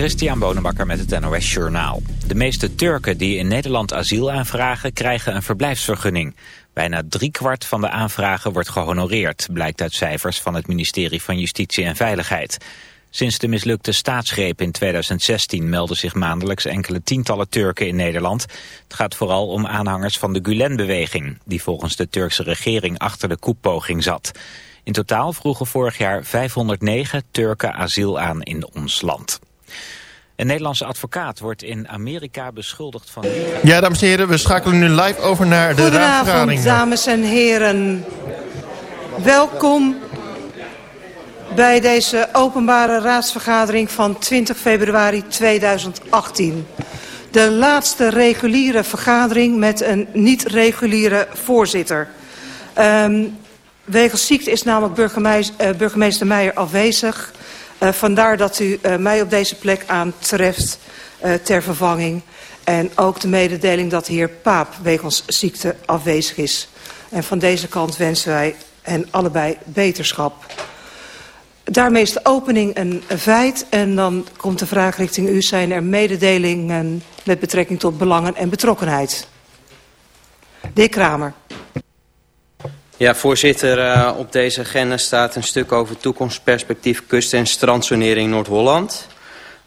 Christian Bonenbakker met het NOS Journaal. De meeste Turken die in Nederland asiel aanvragen krijgen een verblijfsvergunning. Bijna driekwart van de aanvragen wordt gehonoreerd, blijkt uit cijfers van het ministerie van Justitie en Veiligheid. Sinds de mislukte staatsgreep in 2016 melden zich maandelijks enkele tientallen Turken in Nederland. Het gaat vooral om aanhangers van de Gulen-beweging, die volgens de Turkse regering achter de koepoging zat. In totaal vroegen vorig jaar 509 Turken asiel aan in ons land. Een Nederlandse advocaat wordt in Amerika beschuldigd van... Ja, dames en heren, we schakelen nu live over naar de raadsvergadering. dames en heren. Welkom bij deze openbare raadsvergadering van 20 februari 2018. De laatste reguliere vergadering met een niet-reguliere voorzitter. Um, Wegens ziekte is namelijk burgemeester, uh, burgemeester Meijer afwezig. Uh, vandaar dat u uh, mij op deze plek aantreft ter vervanging. En ook de mededeling dat de heer Paap wegens ziekte afwezig is. En van deze kant wensen wij hen allebei beterschap. Daarmee is de opening een feit. En dan komt de vraag richting u. Zijn er mededelingen met betrekking tot belangen en betrokkenheid? De Kramer. Ja, voorzitter, uh, op deze agenda staat een stuk over toekomstperspectief kust- en strandzonering Noord-Holland.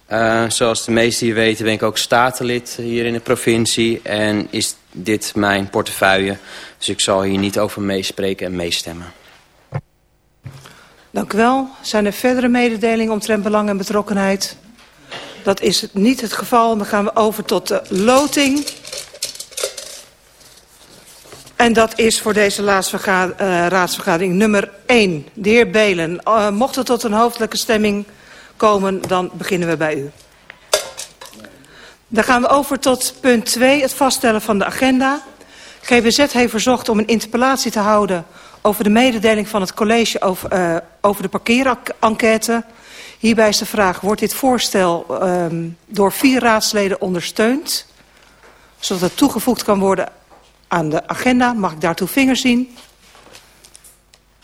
Uh, zoals de meesten hier weten ben ik ook statenlid hier in de provincie en is dit mijn portefeuille. Dus ik zal hier niet over meespreken en meestemmen. Dank u wel. Zijn er verdere mededelingen omtrent belang en betrokkenheid? Dat is niet het geval. Dan gaan we over tot de loting. En dat is voor deze laatste uh, raadsvergadering nummer 1. De heer Belen, uh, mocht het tot een hoofdelijke stemming komen, dan beginnen we bij u. Dan gaan we over tot punt 2, het vaststellen van de agenda. GBZ heeft verzocht om een interpellatie te houden over de mededeling van het college over, uh, over de parkeerenquête. Hierbij is de vraag, wordt dit voorstel um, door vier raadsleden ondersteund? Zodat het toegevoegd kan worden aan de agenda. Mag ik daartoe vingers zien?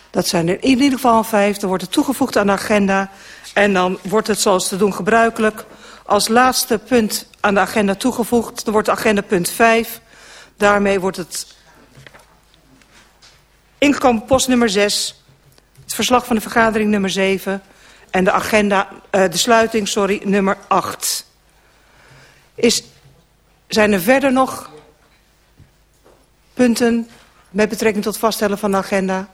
Dat zijn er in ieder geval vijf. Dan wordt het toegevoegd aan de agenda. En dan wordt het zoals te doen gebruikelijk als laatste punt aan de agenda toegevoegd. Dan wordt agenda punt 5. Daarmee wordt het ingekomen post nummer 6. Het verslag van de vergadering nummer 7. En de agenda, uh, de sluiting, sorry, nummer 8. Is, zijn er verder nog punten met betrekking tot vaststellen van de agenda?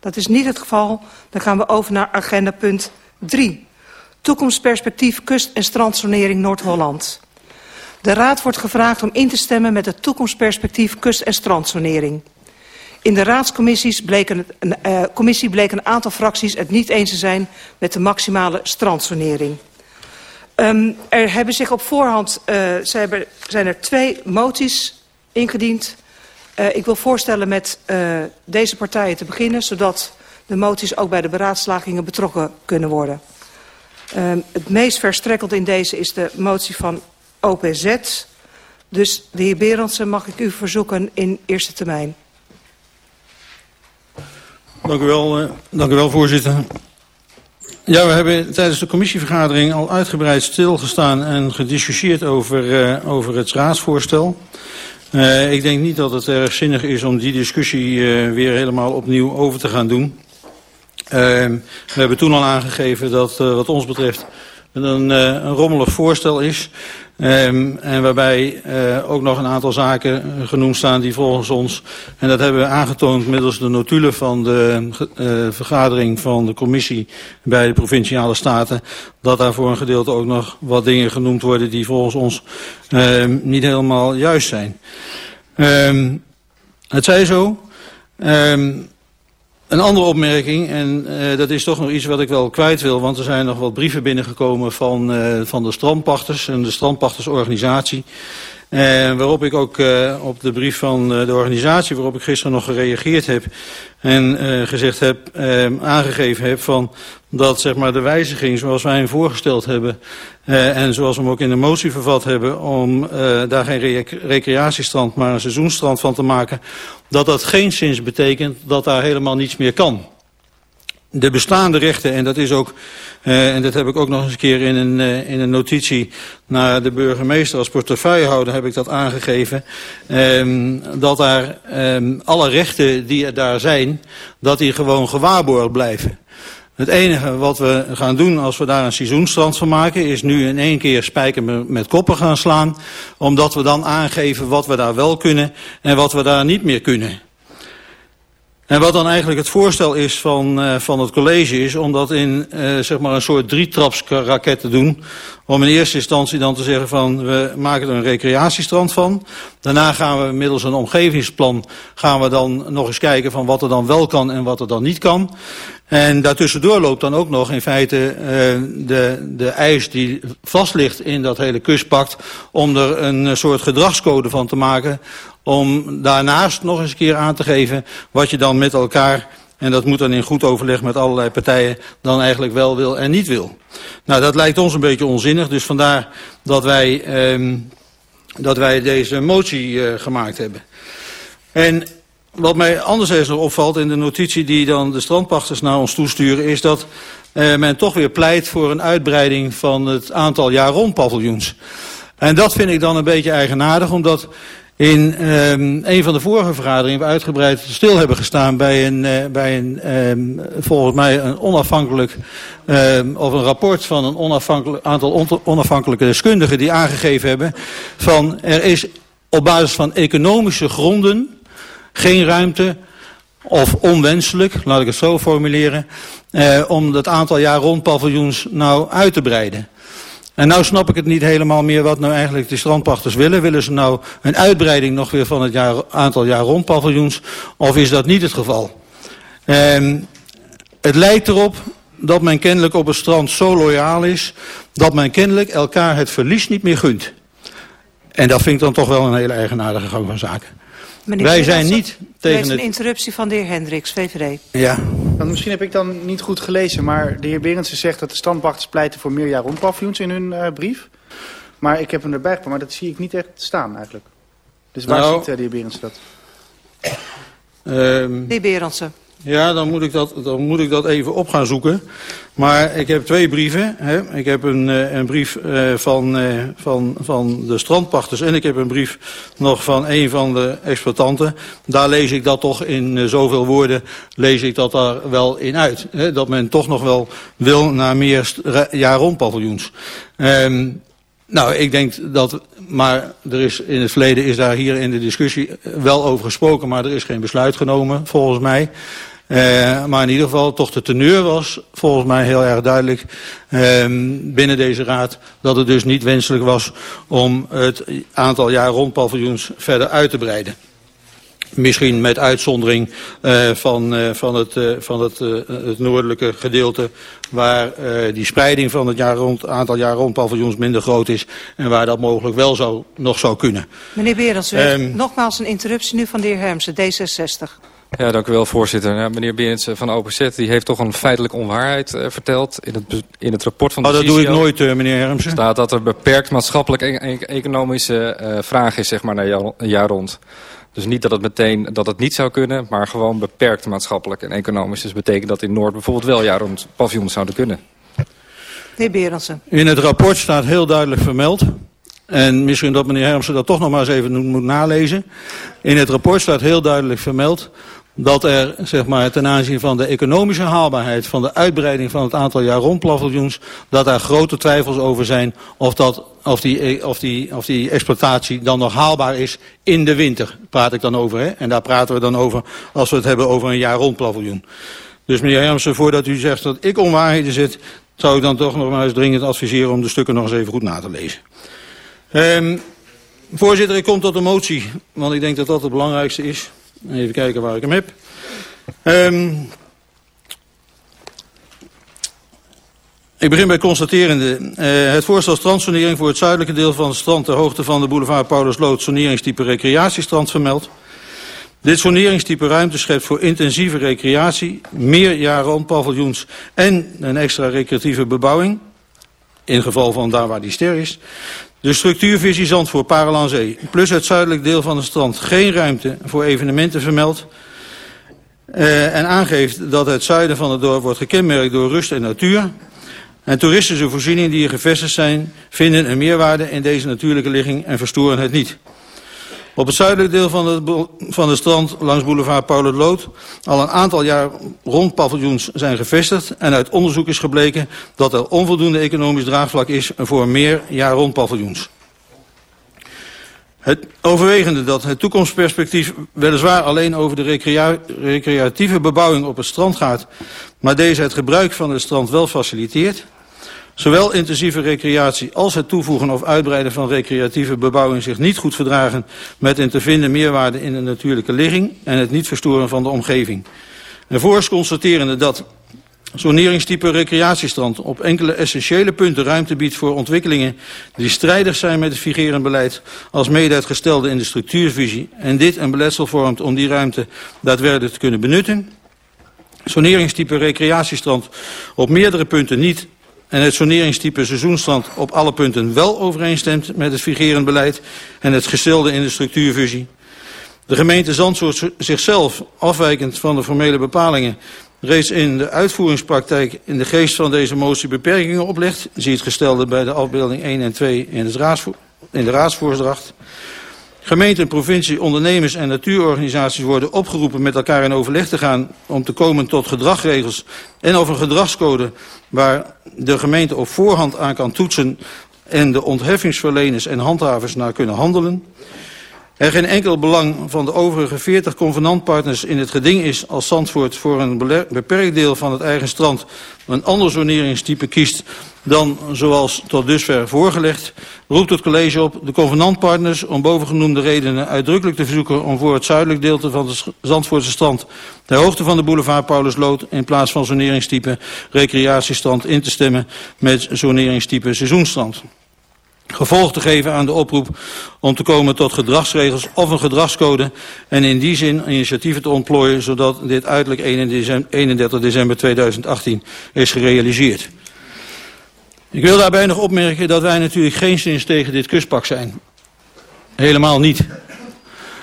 Dat is niet het geval. Dan gaan we over naar agenda punt 3. Toekomstperspectief kust- en strandzonering Noord-Holland. De Raad wordt gevraagd om in te stemmen met het toekomstperspectief kust- en strandzonering. In de raadscommissies bleek een, uh, commissie bleek een aantal fracties het niet eens te zijn met de maximale strandzonering. Um, er hebben zich op voorhand uh, zijn er twee moties ingediend. Uh, ik wil voorstellen met uh, deze partijen te beginnen... zodat de moties ook bij de beraadslagingen betrokken kunnen worden. Uh, het meest verstrekkeld in deze is de motie van OPZ. Dus de heer Berendsen mag ik u verzoeken in eerste termijn. Dank u wel, uh, dank u wel voorzitter. Ja, we hebben tijdens de commissievergadering al uitgebreid stilgestaan en gediscussieerd over, over het raadsvoorstel. Uh, ik denk niet dat het erg zinnig is om die discussie uh, weer helemaal opnieuw over te gaan doen. Uh, we hebben toen al aangegeven dat wat ons betreft een, een rommelig voorstel is. Um, en waarbij uh, ook nog een aantal zaken genoemd staan die volgens ons... en dat hebben we aangetoond middels de notulen van de uh, vergadering van de commissie... bij de Provinciale Staten... dat daar voor een gedeelte ook nog wat dingen genoemd worden... die volgens ons uh, niet helemaal juist zijn. Um, het zij zo... Um, een andere opmerking, en uh, dat is toch nog iets wat ik wel kwijt wil... want er zijn nog wat brieven binnengekomen van, uh, van de strandpachters en de strandpachtersorganisatie... Uh, waarop ik ook uh, op de brief van uh, de organisatie, waarop ik gisteren nog gereageerd heb en gezegd heb, uh, aangegeven heb van dat zeg maar, de wijziging zoals wij hem voorgesteld hebben en zoals we hem ook in de motie vervat hebben om daar geen rec recreatiestrand maar een seizoenstrand van te maken, dat dat geen zins betekent dat daar helemaal niets meer kan. De bestaande rechten, en dat is ook, uh, en dat heb ik ook nog eens een keer in een, uh, in een notitie naar de burgemeester als portefeuillehouder heb ik dat aangegeven, um, dat daar um, alle rechten die er daar zijn, dat die gewoon gewaarborgd blijven. Het enige wat we gaan doen als we daar een seizoenstrand van maken... is nu in één keer spijker met koppen gaan slaan... omdat we dan aangeven wat we daar wel kunnen en wat we daar niet meer kunnen. En wat dan eigenlijk het voorstel is van, uh, van het college is om dat in uh, zeg maar een soort drietrapsraket te doen. Om in eerste instantie dan te zeggen van we maken er een recreatiestrand van. Daarna gaan we middels een omgevingsplan gaan we dan nog eens kijken van wat er dan wel kan en wat er dan niet kan. En daartussendoor loopt dan ook nog in feite uh, de, de eis die vast ligt in dat hele kustpact om er een soort gedragscode van te maken om daarnaast nog eens een keer aan te geven wat je dan met elkaar, en dat moet dan in goed overleg met allerlei partijen, dan eigenlijk wel wil en niet wil. Nou, dat lijkt ons een beetje onzinnig, dus vandaar dat wij, eh, dat wij deze motie uh, gemaakt hebben. En wat mij anderzijds nog opvalt in de notitie die dan de strandpachters naar ons toesturen, is dat uh, men toch weer pleit voor een uitbreiding van het aantal jaar rond paviljoens. En dat vind ik dan een beetje eigenaardig, omdat in um, een van de vorige vergaderingen we uitgebreid stil hebben gestaan bij een, uh, bij een um, volgens mij een onafhankelijk, um, of een rapport van een onafhankelijk, aantal onafhankelijke deskundigen die aangegeven hebben van er is op basis van economische gronden geen ruimte of onwenselijk, laat ik het zo formuleren, uh, om het aantal jaar rond paviljoens nou uit te breiden. En nou snap ik het niet helemaal meer wat nou eigenlijk de strandpachters willen. Willen ze nou een uitbreiding nog weer van het jaar, aantal jaar rond paviljoens? Of is dat niet het geval? Um, het lijkt erop dat men kennelijk op het strand zo loyaal is... dat men kennelijk elkaar het verlies niet meer gunt. En dat vind ik dan toch wel een hele eigenaardige gang van zaken. Meneer Wij zijn niet tegen een het... interruptie van de heer Hendricks, VVD. Ja. Dan misschien heb ik dan niet goed gelezen, maar de heer Berendsen zegt dat de standpachters pleiten voor meer jaar rondpaviljoens in hun uh, brief. Maar ik heb hem erbij gepakt, maar dat zie ik niet echt staan eigenlijk. Dus waar Nou. ziet uh, de heer Berendsen dat? Um, De heer Berendsen. Ja, dan moet, ik dat, dan moet ik dat even op gaan zoeken. Maar ik heb twee brieven. Hè. Ik heb een, uh, een brief uh, van, uh, van, van de strandpachters en ik heb een brief nog van een van de exploitanten. Daar lees ik dat toch in zoveel woorden, lees ik dat daar wel in uit. Hè. Dat men toch nog wel wil naar meer jaar rond paviljoens. Um, nou, ik denk dat, maar er is in het verleden is daar hier in de discussie wel over gesproken, maar er is geen besluit genomen, volgens mij. Uh, maar in ieder geval toch de teneur was volgens mij heel erg duidelijk uh, binnen deze raad dat het dus niet wenselijk was om het aantal jaar rond paviljoens verder uit te breiden. Misschien met uitzondering uh, van, uh, van, het, uh, van het, uh, het noordelijke gedeelte waar uh, die spreiding van het jaar rond, aantal jaar rond paviljoens minder groot is en waar dat mogelijk wel zou, nog zou kunnen. Meneer Berends, um, nogmaals een interruptie nu van de heer Hermsen, D66. Ja, dank u wel, voorzitter. Ja, meneer Berends van OPZ die heeft toch een feitelijke onwaarheid uh, verteld. In het, in het rapport van de oh, dat doe ik nooit, uh, meneer Hermsen. staat dat er beperkt maatschappelijk en e economische uh, vraag is zeg maar, naar een jaar rond. Dus niet dat het meteen dat het niet zou kunnen, maar gewoon beperkt maatschappelijk en economisch. Dus betekent dat in Noord bijvoorbeeld wel jaar rond paviljoens zouden kunnen. De heer Berendsen. In het rapport staat heel duidelijk vermeld en misschien dat meneer Hermsen dat toch nog maar eens even moet nalezen. In het rapport staat heel duidelijk vermeld dat er zeg maar, ten aanzien van de economische haalbaarheid van de uitbreiding van het aantal jaar rond paviljoens, dat daar grote twijfels over zijn of, dat, of, die, of, die, of die exploitatie dan nog haalbaar is in de winter. Praat ik dan over. Hè? En daar praten we dan over als we het hebben over een jaar rond paviljoen. Dus meneer Hermsen, voordat u zegt dat ik onwaarheden zit, zou ik dan toch nog maar eens dringend adviseren om de stukken nog eens even goed na te lezen. Um, voorzitter, ik kom tot de motie, want ik denk dat dat het belangrijkste is. Even kijken waar ik hem heb. Um, ik begin bij constaterende. Uh, het voorstel strandsonering voor het zuidelijke deel van het strand ter hoogte van de boulevard Paulusloot soneringstype recreatiestrand vermeld. Dit soneringstype ruimte schept voor intensieve recreatie, meer jaren rond paviljoens en een extra recreatieve bebouwing. In geval van daar waar die ster is. De structuurvisie Zandvoort, Parel aan Zee, plus het zuidelijk deel van het strand geen ruimte voor evenementen vermeld. Uh, en aangeeft dat het zuiden van het dorp wordt gekenmerkt door rust en natuur. En toeristische voorzieningen die hier gevestigd zijn, vinden een meerwaarde in deze natuurlijke ligging en verstoren het niet. Op het zuidelijk deel van het, van de strand langs boulevard Paul Lood al een aantal jaar rondpaviljoens zijn gevestigd en uit onderzoek is gebleken dat er onvoldoende economisch draagvlak is voor meer jaar rond paviljoens. Het overwegende dat het toekomstperspectief weliswaar alleen over de recrea recreatieve bebouwing op het strand gaat, maar deze het gebruik van het strand wel faciliteert, Zowel intensieve recreatie als het toevoegen of uitbreiden van recreatieve bebouwing zich niet goed verdragen met een te vinden meerwaarde in de natuurlijke ligging en het niet verstoren van de omgeving. En voorts constaterende dat zoneringstype recreatiestrand op enkele essentiële punten ruimte biedt voor ontwikkelingen die strijdig zijn met het vigerend beleid als mede het gestelde in de structuurvisie en dit een beletsel vormt om die ruimte daadwerkelijk te kunnen benutten. Soneringstype recreatiestrand op meerdere punten niet en het soneringstype seizoenstrand op alle punten wel overeenstemt met het vigerend beleid en het gestelde in de structuurfusie. De gemeente Zandvoort zichzelf, afwijkend van de formele bepalingen, reeds in de uitvoeringspraktijk in de geest van deze motie beperkingen oplegt. Zie het gestelde bij de afbeelding 1 en 2 in, het raadsvo in de raadsvoordracht. Gemeenten, provincie, ondernemers en natuurorganisaties worden opgeroepen met elkaar in overleg te gaan om te komen tot gedragsregels en of een gedragscode waar de gemeente op voorhand aan kan toetsen en de ontheffingsverleners en handhavers naar kunnen handelen. Er geen enkel belang van de overige 40 convenantpartners in het geding is als Zandvoort voor een beperkt deel van het eigen strand een ander zoneringstype kiest dan zoals tot dusver voorgelegd, roept het college op de convenantpartners om bovengenoemde redenen uitdrukkelijk te verzoeken om voor het zuidelijk deel van het Zandvoortse strand ter hoogte van de boulevard Paulusloot in plaats van zoneringstype recreatiestrand in te stemmen met zoneringstype seizoenstrand gevolg te geven aan de oproep om te komen tot gedragsregels of een gedragscode en in die zin initiatieven te ontplooien zodat dit uiterlijk 31 december 2018 is gerealiseerd. Ik wil daarbij nog opmerken dat wij natuurlijk geen sinds tegen dit kustpak zijn. Helemaal niet.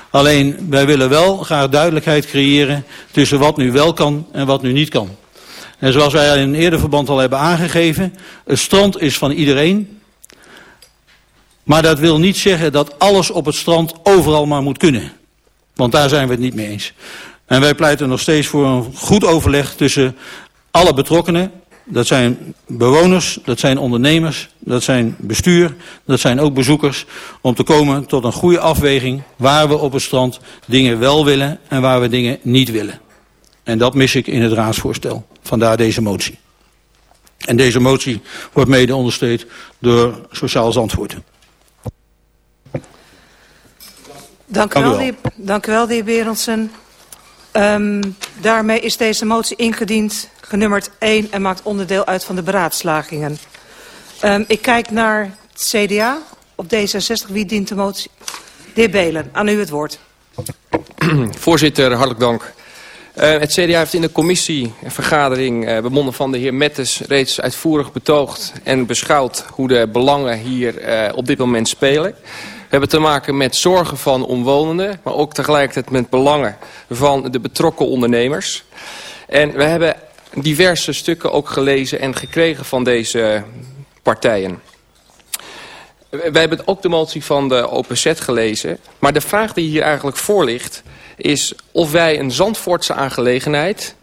Alleen wij willen wel graag duidelijkheid creëren tussen wat nu wel kan en wat nu niet kan. En zoals wij in een eerder verband al hebben aangegeven, het strand is van iedereen. Maar dat wil niet zeggen dat alles op het strand overal maar moet kunnen. Want daar zijn we het niet mee eens. En wij pleiten nog steeds voor een goed overleg tussen alle betrokkenen. Dat zijn bewoners, dat zijn ondernemers, dat zijn bestuur, dat zijn ook bezoekers. Om te komen tot een goede afweging waar we op het strand dingen wel willen en waar we dingen niet willen. En dat mis ik in het raadsvoorstel. Vandaar deze motie. En deze motie wordt mede ondersteund door Sociaal Zandvoort. Dank u wel, de, dank u wel, de heer Berendsen. Um, daarmee is deze motie ingediend, genummerd 1 en maakt onderdeel uit van de beraadslagingen. Um, ik kijk naar het CDA op D66. Wie dient de motie? De heer Belen, aan u het woord. Voorzitter, hartelijk dank. Uh, het CDA heeft in de commissievergadering uh, bemonden van de heer Mettes reeds uitvoerig betoogd en beschouwd hoe de belangen hier uh, op dit moment spelen hebben te maken met zorgen van omwonenden, maar ook tegelijkertijd met belangen van de betrokken ondernemers. En we hebben diverse stukken ook gelezen en gekregen van deze partijen. Wij hebben ook de motie van de OPZ gelezen. Maar de vraag die hier eigenlijk voor ligt... is of wij een Zandvoortse aangelegenheid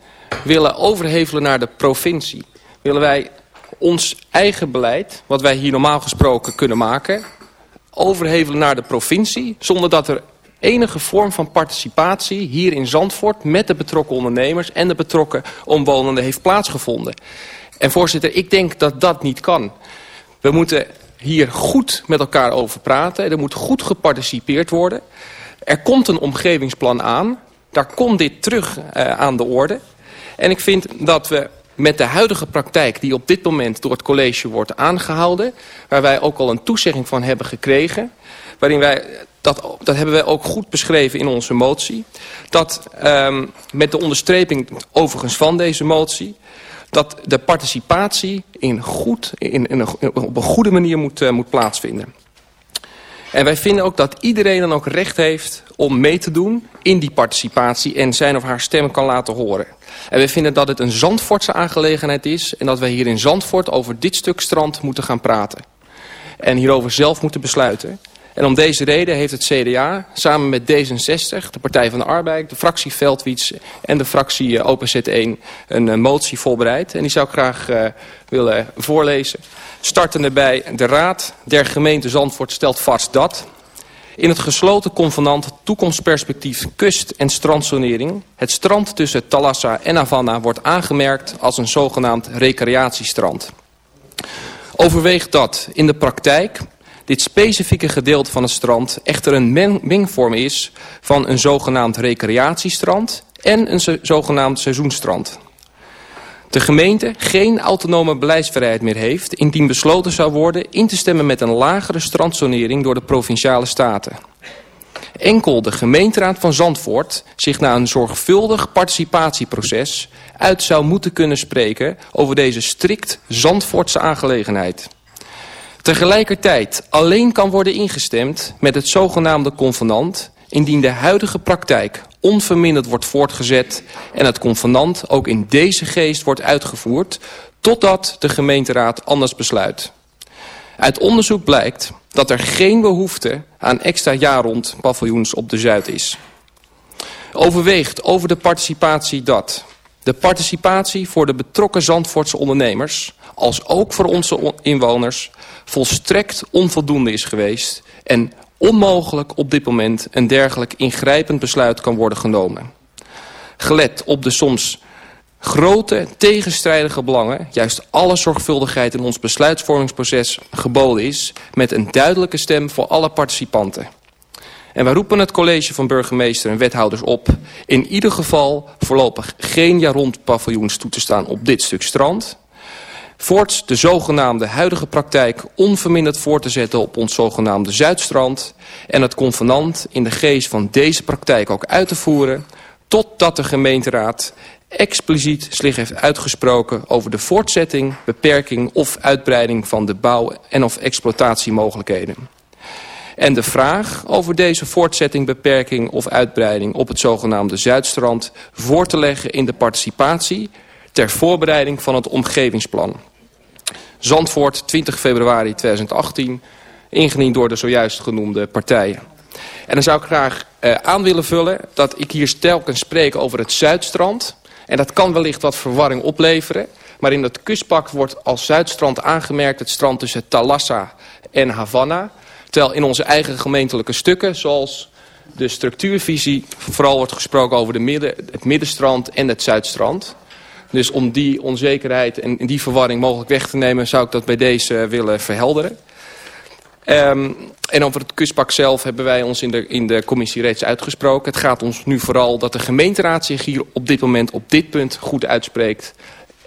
willen overhevelen naar de provincie. Willen wij ons eigen beleid, wat wij hier normaal gesproken kunnen maken overhevelen naar de provincie... zonder dat er enige vorm van participatie hier in Zandvoort... met de betrokken ondernemers en de betrokken omwonenden heeft plaatsgevonden. En voorzitter, ik denk dat dat niet kan. We moeten hier goed met elkaar over praten. Er moet goed geparticipeerd worden. Er komt een omgevingsplan aan. Daar komt dit terug uh, aan de orde. En ik vind dat we met de huidige praktijk die op dit moment door het college wordt aangehouden... waar wij ook al een toezegging van hebben gekregen... waarin wij, dat, dat hebben wij ook goed beschreven in onze motie... dat um, met de onderstreping overigens van deze motie... dat de participatie in goed, in, een, op een goede manier moet, uh, moet plaatsvinden. En wij vinden ook dat iedereen dan ook recht heeft om mee te doen in die participatie en zijn of haar stem kan laten horen. En wij vinden dat het een Zandvoortse aangelegenheid is en dat wij hier in Zandvoort over dit stuk strand moeten gaan praten. En hierover zelf moeten besluiten. En om deze reden heeft het CDA samen met D66, de Partij van de Arbeid, de fractie Veldwiets en de fractie eh, OPZ1 een uh, motie voorbereid. En die zou ik graag uh, willen voorlezen. Startende bij de Raad der Gemeente Zandvoort stelt vast dat... In het gesloten convenant toekomstperspectief kust- en strandzonering... het strand tussen Talassa en Havana wordt aangemerkt als een zogenaamd recreatiestrand. Overweegt dat in de praktijk dit specifieke gedeelte van het strand echter een mengvorm is van een zogenaamd recreatiestrand en een zogenaamd seizoenstrand. De gemeente geen autonome beleidsvrijheid meer heeft indien besloten zou worden in te stemmen met een lagere strandzonering door de provinciale staten. Enkel de gemeenteraad van Zandvoort zich na een zorgvuldig participatieproces uit zou moeten kunnen spreken over deze strikt Zandvoortse aangelegenheid. Tegelijkertijd alleen kan worden ingestemd met het zogenaamde convenant indien de huidige praktijk onverminderd wordt voortgezet en het convenant ook in deze geest wordt uitgevoerd totdat de gemeenteraad anders besluit. Uit onderzoek blijkt dat er geen behoefte aan extra jaarrond paviljoens op de Zuid is. Overweegt over de participatie dat de participatie voor de betrokken Zandvoortse ondernemers als ook voor onze inwoners volstrekt onvoldoende is geweest en onmogelijk op dit moment een dergelijk ingrijpend besluit kan worden genomen. Gelet op de soms grote tegenstrijdige belangen, juist alle zorgvuldigheid in ons besluitvormingsproces geboden is, met een duidelijke stem voor alle participanten. En wij roepen het college van burgemeester en wethouders op in ieder geval voorlopig geen jaar rond paviljoens toe te staan op dit stuk strand voorts de zogenaamde huidige praktijk onverminderd voor te zetten op ons zogenaamde Zuidstrand en het convenant in de geest van deze praktijk ook uit te voeren totdat de gemeenteraad expliciet zich heeft uitgesproken over de voortzetting, beperking of uitbreiding van de bouw- en of exploitatiemogelijkheden. En de vraag over deze voortzetting, beperking of uitbreiding op het zogenaamde Zuidstrand voor te leggen in de participatie ter voorbereiding van het omgevingsplan. Zandvoort, 20 februari 2018, ingediend door de zojuist genoemde partijen. En dan zou ik graag uh, aan willen vullen dat ik hier telkens spreek over het Zuidstrand. En dat kan wellicht wat verwarring opleveren. Maar in het kustpak wordt als Zuidstrand aangemerkt het strand tussen Talassa en Havana. Terwijl in onze eigen gemeentelijke stukken, zoals de structuurvisie, vooral wordt gesproken over de midden, het middenstrand en het Zuidstrand. Dus om die onzekerheid en die verwarring mogelijk weg te nemen... zou ik dat bij deze willen verhelderen. Um, en over het kustpak zelf hebben wij ons in de, in de commissie reeds uitgesproken. Het gaat ons nu vooral dat de gemeenteraad zich hier op dit moment op dit punt goed uitspreekt.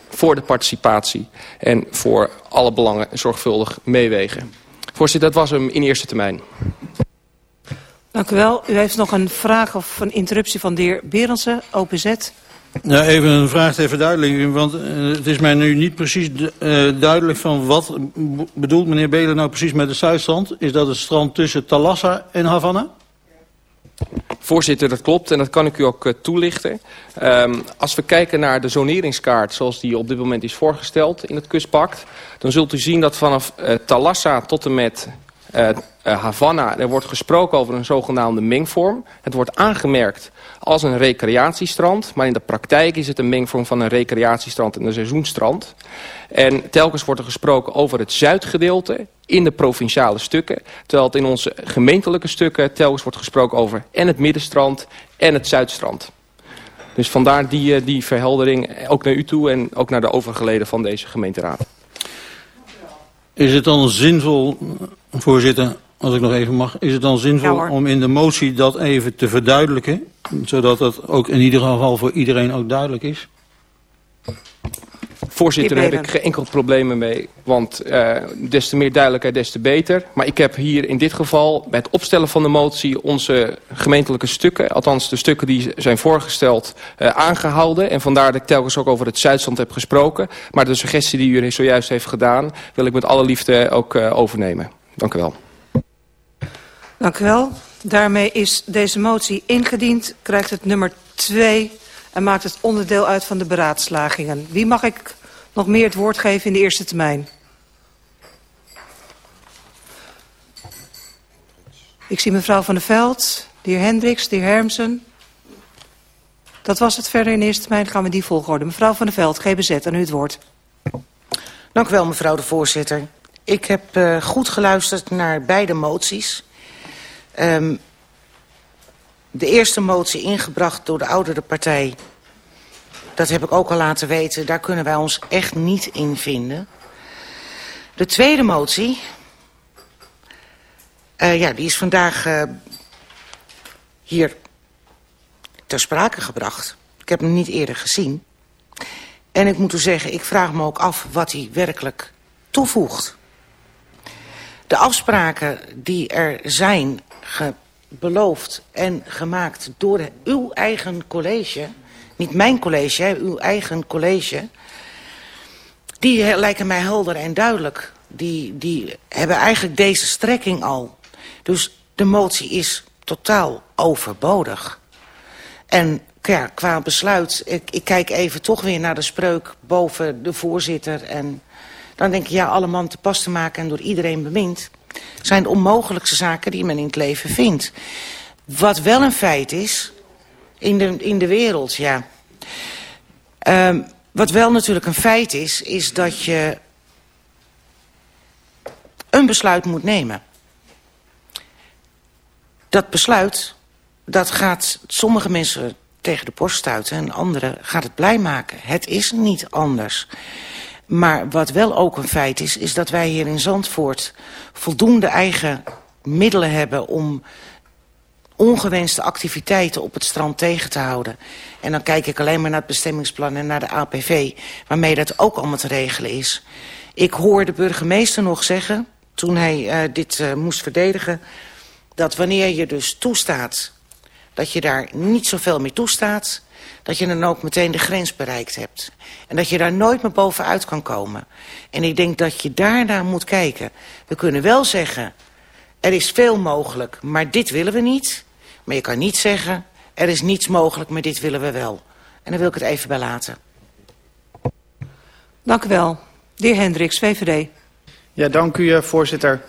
Voor de participatie en voor alle belangen zorgvuldig meewegen. Voorzitter, dat was hem in eerste termijn. Dank u wel. U heeft nog een vraag of een interruptie van de heer Berendsen, OPZ. Even een vraag ter verduidelijking, want uh, het is mij nu niet precies uh, duidelijk van wat bedoelt meneer Belen nou precies met de Zuidstrand. Is dat het strand tussen Talassa en Havana? Voorzitter, dat klopt en dat kan ik u ook uh, toelichten. Um, als we kijken naar de zoneringskaart zoals die op dit moment is voorgesteld in het kustpact... dan zult u zien dat vanaf uh, Talassa tot en met Havana... er wordt gesproken over een zogenaamde mengvorm. Het wordt aangemerkt als een recreatiestrand. Maar in de praktijk is het een mengvorm van een recreatiestrand en een seizoenstrand. En telkens wordt er gesproken over het zuidgedeelte in de provinciale stukken. Terwijl het in onze gemeentelijke stukken telkens wordt gesproken over en het middenstrand en het zuidstrand. Dus vandaar die, die verheldering ook naar u toe en ook naar de overige leden van deze gemeenteraad. Is het dan zinvol, voorzitter, als ik nog even mag, is het dan zinvol ja, om in de motie dat even te verduidelijken, zodat dat ook in ieder geval voor iedereen ook duidelijk is? Voorzitter, daar heb ik geen enkel probleem mee. Want uh, des te meer duidelijkheid, des te beter. Maar ik heb hier in dit geval bij het opstellen van de motie... onze gemeentelijke stukken, althans de stukken die zijn voorgesteld, uh, aangehouden. En vandaar dat ik telkens ook over het Zuidstand heb gesproken. Maar de suggestie die u zojuist heeft gedaan... wil ik met alle liefde ook uh, overnemen. Dank u wel. Dank u wel. Daarmee is deze motie ingediend, krijgt het nummer 2 en maakt het onderdeel uit van de beraadslagingen. Wie mag ik nog meer het woord geven in de eerste termijn? Ik zie mevrouw Van der Veld, de heer Hendricks, de heer Hermsen. Dat was het verder in de eerste termijn. Gaan we die volgorde. Mevrouw Van der Veld, GBZ, aan u het woord. Dank u wel, mevrouw de voorzitter. Ik heb uh, goed geluisterd naar beide moties. Um, de eerste motie ingebracht door de oudere partij... dat heb ik ook al laten weten, daar kunnen wij ons echt niet in vinden. De tweede motie... Uh, ja, die is vandaag uh, hier ter sprake gebracht. Ik heb hem niet eerder gezien. En ik moet u zeggen, ik vraag me ook af wat hij werkelijk toevoegt. De afspraken die er zijn beloofd en gemaakt door uw eigen college... niet mijn college, uw eigen college... die lijken mij helder en duidelijk. Die, die hebben eigenlijk deze strekking al. Dus de motie is totaal overbodig. En ja, qua besluit, ik, ik kijk even toch weer naar de spreuk boven de voorzitter... en dan denk ik, ja, alle man te pas te maken en door iedereen bemind zijn de onmogelijkste zaken die men in het leven vindt. Wat wel een feit is, in de, in de wereld, ja. Um, wat wel natuurlijk een feit is, is dat je een besluit moet nemen. Dat besluit, dat gaat sommige mensen tegen de post stuiten... en anderen gaat het blij maken. Het is niet anders. Maar wat wel ook een feit is, is dat wij hier in Zandvoort voldoende eigen middelen hebben om ongewenste activiteiten op het strand tegen te houden. En dan kijk ik alleen maar naar het bestemmingsplan en naar de APV, waarmee dat ook allemaal te regelen is. Ik hoor de burgemeester nog zeggen, toen hij uh, dit uh, moest verdedigen, dat wanneer je dus toestaat, dat je daar niet zoveel meer toestaat, dat je dan ook meteen de grens bereikt hebt. En dat je daar nooit meer bovenuit kan komen. En ik denk dat je daarnaar moet kijken. We kunnen wel zeggen, er is veel mogelijk, maar dit willen we niet. Maar je kan niet zeggen, er is niets mogelijk, maar dit willen we wel. En dan wil ik het even bij laten. Dank u wel. De heer Hendricks, VVD. Ja, dank u, voorzitter.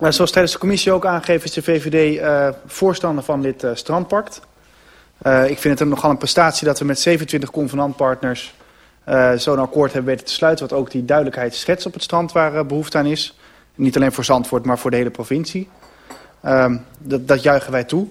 Uh, zoals tijdens de commissie ook aangegeven is de VVD uh, voorstander van dit uh, strandpact. Uh, ik vind het nogal een prestatie dat we met 27 convenantpartners uh, zo'n akkoord hebben weten te sluiten. Wat ook die duidelijkheid schetst op het strand waar uh, behoefte aan is. Niet alleen voor Zandvoort, maar voor de hele provincie. Um, dat, dat juichen wij toe.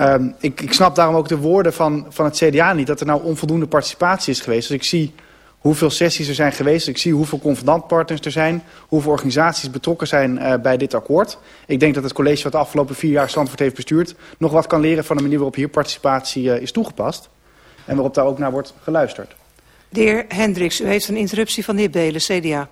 Um, ik, ik snap daarom ook de woorden van, van het CDA niet. Dat er nou onvoldoende participatie is geweest. Dus ik zie hoeveel sessies er zijn geweest. Ik zie hoeveel convenantpartners er zijn. Hoeveel organisaties betrokken zijn uh, bij dit akkoord. Ik denk dat het college wat de afgelopen vier jaar Zandvoort heeft bestuurd... nog wat kan leren van de manier waarop hier participatie uh, is toegepast. En waarop daar ook naar wordt geluisterd. De heer Hendricks, u heeft een interruptie van de heer Belen, CDA.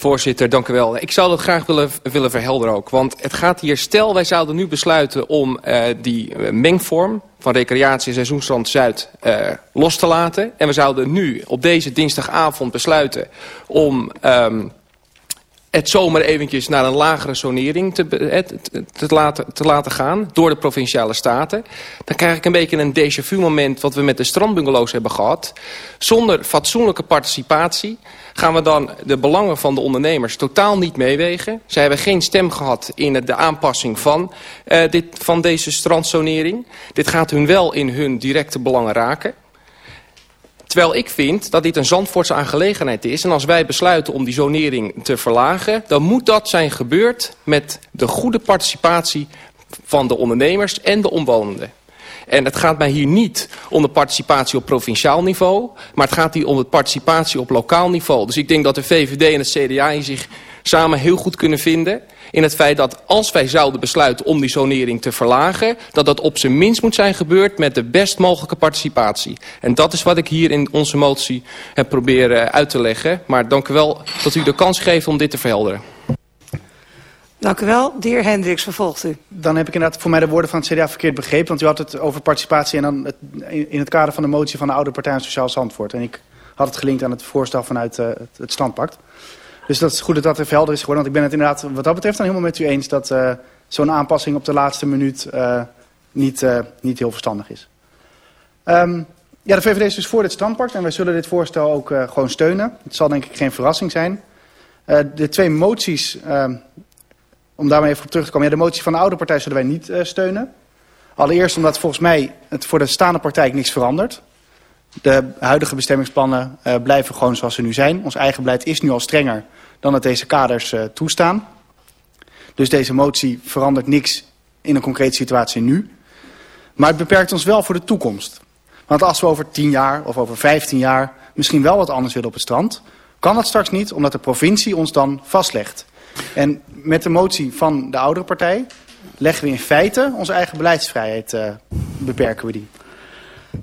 Voorzitter, dank u wel. Ik zou dat graag willen, willen verhelderen ook. Want het gaat hier, stel wij zouden nu besluiten om uh, die mengvorm van recreatie en seizoensstrand Zuid uh, los te laten. En we zouden nu op deze dinsdagavond besluiten om um, het zomer eventjes naar een lagere sonering te, te, te, laten, te laten gaan door de provinciale staten. Dan krijg ik een beetje een déjà vu moment wat we met de strandbungalows hebben gehad. Zonder fatsoenlijke participatie gaan we dan de belangen van de ondernemers totaal niet meewegen. Zij hebben geen stem gehad in de aanpassing van, uh, dit, van deze strandsonering. Dit gaat hun wel in hun directe belangen raken. Terwijl ik vind dat dit een Zandvoortse aangelegenheid is. En als wij besluiten om die zonering te verlagen... dan moet dat zijn gebeurd met de goede participatie van de ondernemers en de omwonenden. En het gaat mij hier niet om de participatie op provinciaal niveau... maar het gaat hier om de participatie op lokaal niveau. Dus ik denk dat de VVD en het CDA hier zich samen heel goed kunnen vinden in het feit dat als wij zouden besluiten om die zonering te verlagen... dat dat op zijn minst moet zijn gebeurd met de best mogelijke participatie. En dat is wat ik hier in onze motie heb proberen uit te leggen. Maar dank u wel dat u de kans geeft om dit te verhelderen. Dank u wel. De heer Hendricks, vervolgt u. Dan heb ik inderdaad voor mij de woorden van het CDA verkeerd begrepen. Want u had het over participatie en dan het, in het kader van de motie van de oude partij aan Sociaal Zandvoort. En ik had het gelinkt aan het voorstel vanuit uh, het, het standpact. Dus dat is goed dat dat helder is geworden. Want ik ben het inderdaad wat dat betreft dan helemaal met u eens... dat uh, zo'n aanpassing op de laatste minuut uh, niet, uh, niet heel verstandig is. Um, ja, de VVD is dus voor dit standpunt en wij zullen dit voorstel ook gewoon steunen. Het zal denk ik geen verrassing zijn. de twee moties, om daarmee even op terug te komen. Ja, de motie van de oude partij zullen wij niet steunen. Allereerst omdat volgens mij het voor de staande praktijk niks verandert. De huidige bestemmingsplannen uh, blijven gewoon zoals ze nu zijn. Ons eigen beleid is nu al strenger dan dat deze kaders uh, toestaan. Dus deze motie verandert niks in een concrete situatie nu. Maar het beperkt ons wel voor de toekomst. Want als we over 10 jaar of over 15 jaar misschien wel wat anders willen op het strand... kan dat straks niet, omdat de provincie ons dan vastlegt. En met de motie van de oudere partij leggen we in feite onze eigen beleidsvrijheid, uh, beperken we die.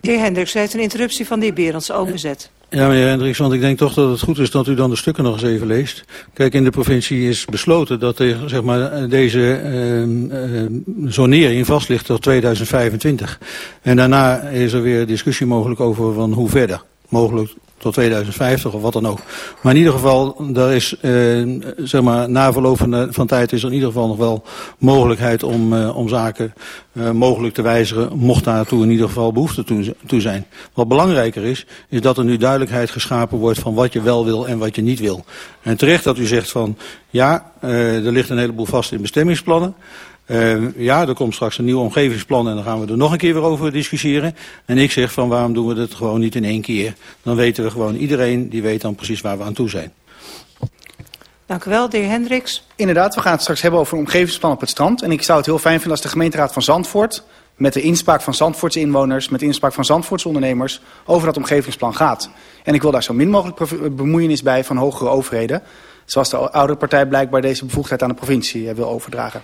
De heer Hendricks, heeft een interruptie van de heer Berends overzet. Ja, meneer Hendricks, want ik denk toch dat het goed is dat u dan de stukken nog eens even leest. Kijk, in de provincie is besloten dat er, zeg maar, deze uh, uh, zonering vast ligt tot 2025. En daarna is er weer discussie mogelijk over van hoe verder. Mogelijk tot 2050 of wat dan ook. Maar in ieder geval, daar is, uh, zeg maar, na verloop van, tijd is er in ieder geval nog wel mogelijkheid om, uh, om zaken uh, mogelijk te wijzigen, mocht daartoe in ieder geval behoefte toe, toe zijn. Wat belangrijker is, is dat er nu duidelijkheid geschapen wordt van wat je wel wil en wat je niet wil. En terecht dat u zegt van, ja, er ligt een heleboel vast in bestemmingsplannen. Uh, ja, er komt straks een nieuw omgevingsplan en dan gaan we er nog een keer weer over discussiëren. En ik zeg van waarom doen we dat gewoon niet in één keer? Dan weten we gewoon, iedereen die weet dan precies waar we aan toe zijn. Dank u wel, de heer Hendricks. Inderdaad, we gaan het straks hebben over een omgevingsplan op het strand. En ik zou het heel fijn vinden als de gemeenteraad van Zandvoort... met de inspraak van Zandvoortse inwoners, met de inspraak van Zandvoortse ondernemers... over dat omgevingsplan gaat. En ik wil daar zo min mogelijk bemoeienis bij van hogere overheden... zoals de oude partij blijkbaar deze bevoegdheid aan de provincie wil overdragen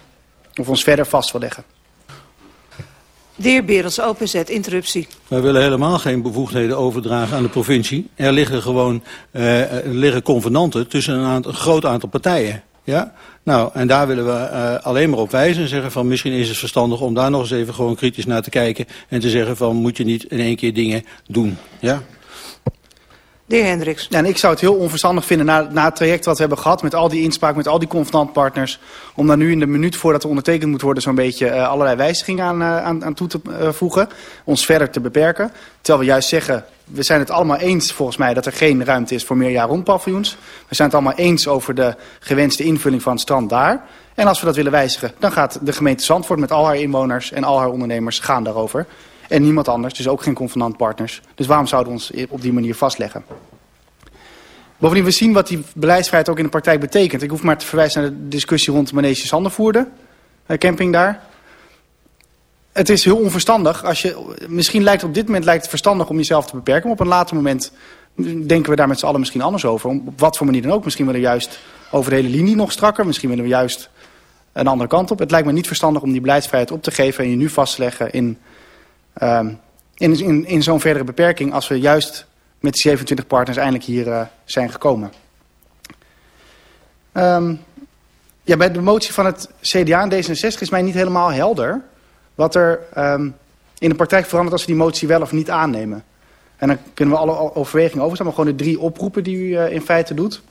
of ons verder vast wil leggen. De heer Berends, openzet, interruptie. Wij willen helemaal geen bevoegdheden overdragen aan de provincie. Er liggen gewoon er liggen convenanten tussen een, aantal, een groot aantal partijen. Ja? Nou, en daar willen we uh, alleen maar op wijzen en zeggen van misschien is het verstandig om daar nog eens even gewoon kritisch naar te kijken. En te zeggen van moet je niet in één keer dingen doen. Ja? De heer Hendricks. Ik zou het heel onverstandig vinden na, na het traject wat we hebben gehad... met al die inspraak, met al die convenantpartners... om daar nu in de minuut voordat er ondertekend moet worden... zo'n beetje uh, allerlei wijzigingen aan, uh, aan, aan toe te uh, voegen. Ons verder te beperken. Terwijl we juist zeggen, we zijn het allemaal eens volgens mij... dat er geen ruimte is voor meer jaar rond paviljoens. We zijn het allemaal eens over de gewenste invulling van het strand daar. En als we dat willen wijzigen, dan gaat de gemeente Zandvoort... met al haar inwoners en al haar ondernemers gaan daarover... En niemand anders, dus ook geen convenantpartners. Dus waarom zouden we ons op die manier vastleggen? Bovendien, we zien wat die beleidsvrijheid ook in de praktijk betekent. Ik hoef maar te verwijzen naar de discussie rond Manege Zandervoerde, de camping daar. Het is heel onverstandig. Als je, misschien lijkt op dit moment lijkt het verstandig om jezelf te beperken. Maar op een later moment denken we daar met z'n allen misschien anders over. Op wat voor manier dan ook. Misschien willen we juist over de hele linie nog strakker. Misschien willen we juist een andere kant op. Het lijkt me niet verstandig om die beleidsvrijheid op te geven en je nu vast te leggen in Um, in, in, in zo'n verdere beperking als we juist met die 27 partners eindelijk hier uh, zijn gekomen. Um, ja, bij de motie van het CDA en D66 is mij niet helemaal helder wat er um, in de praktijk verandert als we die motie wel of niet aannemen. En dan kunnen we alle overwegingen overstaan, maar gewoon de drie oproepen die u uh, in feite doet.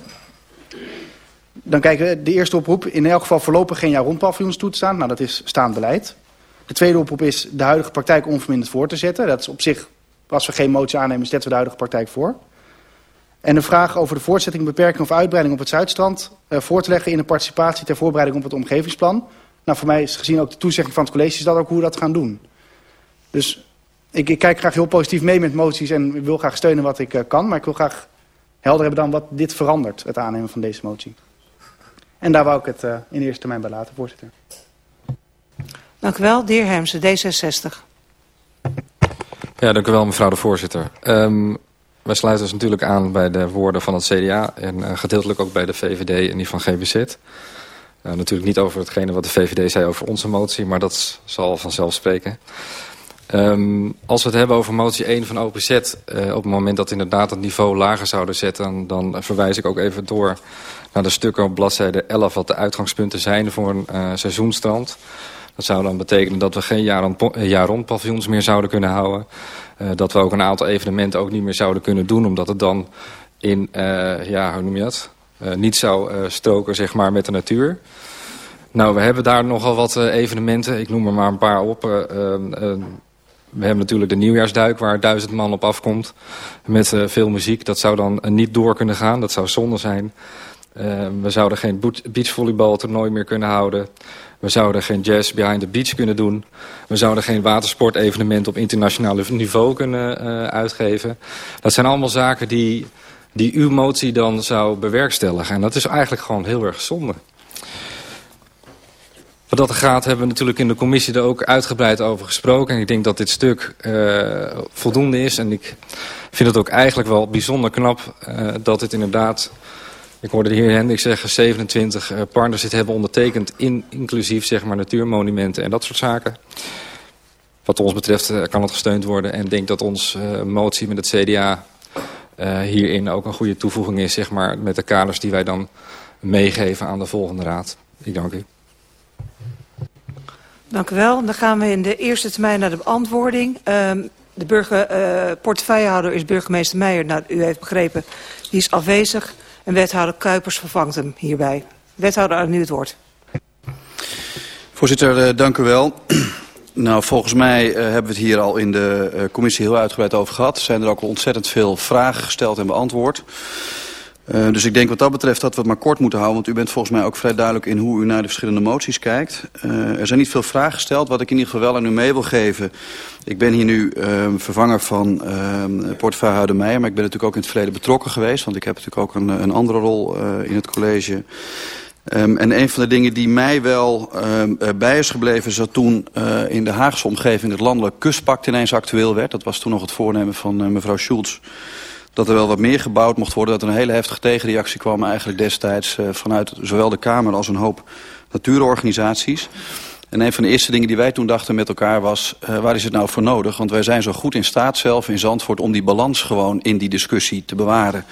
Dan kijken we, de eerste oproep, in elk geval voorlopig geen jaar rond paviljoens toestaan. Nou, dat is staand beleid. De tweede oproep is de huidige praktijk onverminderd voor te zetten. Dat is op zich, als we geen motie aannemen, zetten we de huidige praktijk voor. En de vraag over de voortzetting, beperking of uitbreiding op het Zuidstrand... Uh, voor te leggen in de participatie ter voorbereiding op het omgevingsplan. Nou, voor mij is gezien ook de toezegging van het college... is dat ook hoe we dat gaan doen. Dus ik, ik kijk graag heel positief mee met moties... en wil graag steunen wat ik uh, kan. Maar ik wil graag helder hebben dan wat dit verandert, het aannemen van deze motie. En daar wou ik het uh, in eerste termijn bij laten, voorzitter. Dank u wel. De heer Hermsen, D66. Ja, dank u wel, mevrouw de voorzitter. Um, wij sluiten ons natuurlijk aan bij de woorden van het CDA... en uh, gedeeltelijk ook bij de VVD en die van GBZ. Uh, natuurlijk niet over hetgene wat de VVD zei over onze motie... maar dat zal vanzelf spreken. Um, als we het hebben over motie 1 van OPZ... Uh, op het moment dat inderdaad het niveau lager zouden zetten... dan verwijs ik ook even door naar de stukken op bladzijde 11... wat de uitgangspunten zijn voor een seizoenstrand... Dat zou dan betekenen dat we geen jaar rond paviljoens meer zouden kunnen houden. Uh, dat we ook een aantal evenementen ook niet meer zouden kunnen doen. Omdat het dan in, uh, ja, hoe noem je dat? Niet zou stroken zeg maar, met de natuur. Nou, we hebben daar nogal wat evenementen. Ik noem er maar een paar op. Uh, uh, we hebben natuurlijk de nieuwjaarsduik waar duizend man op afkomt. Met veel muziek. Dat zou dan niet door kunnen gaan. Dat zou zonde zijn. We zouden geen beachvolleybaltoernooi meer kunnen houden. We zouden geen jazz behind the beach kunnen doen. We zouden geen watersportevenement op internationaal niveau kunnen uitgeven. Dat zijn allemaal zaken die, die uw motie dan zou bewerkstelligen. En dat is eigenlijk gewoon heel erg zonde. Wat dat gaat hebben we natuurlijk in de commissie er ook uitgebreid over gesproken. En ik denk dat dit stuk uh, voldoende is. En ik vind het ook eigenlijk wel bijzonder knap dat het inderdaad... Ik hoorde de heer Hendrik zeggen 27 uh, partners dit hebben ondertekend... In, inclusief zeg maar, natuurmonumenten en dat soort zaken. Wat ons betreft kan het gesteund worden. En denk dat ons motie met het CDA hierin ook een goede toevoeging is... Zeg maar, met de kaders die wij dan meegeven aan de volgende raad. Ik dank u. Dank u wel. Dan gaan we in de eerste termijn naar de beantwoording. Um, de burger, portefeuillehouder is burgemeester Meijer. Nou, u heeft begrepen, die is afwezig. En wethouder Kuipers vervangt hem hierbij. Wethouder, aan nu het woord. Voorzitter, uh, dank u wel. Nou, volgens mij uh, hebben we het hier al in de uh, commissie heel uitgebreid over gehad. Zijn er ook ontzettend veel vragen gesteld en beantwoord. Uh, dus ik denk wat dat betreft dat we het maar kort moeten houden. Want u bent volgens mij ook vrij duidelijk in hoe u naar de verschillende moties kijkt. Uh, er zijn niet veel vragen gesteld. Wat ik in ieder geval wel aan u mee wil geven. Ik ben hier nu uh, vervanger van portefeuillehouder Meijer. Maar ik ben natuurlijk ook in het verleden betrokken geweest. Want ik heb natuurlijk ook een, een andere rol in het college. Um, en een van de dingen die mij wel bij is gebleven... is dat toen in de Haagse omgeving het landelijk kustpact ineens actueel werd. Dat was toen nog het voornemen van mevrouw Schulz dat er wel wat meer gebouwd mocht worden. Dat er een hele heftige tegenreactie kwam eigenlijk destijds uh, vanuit zowel de Kamer als een hoop natuurorganisaties. En een van de eerste dingen die wij toen dachten met elkaar was... Uh, waar is het nou voor nodig? Want wij zijn zo goed in staat zelf in Zandvoort... om die balans gewoon in die discussie te bewaren.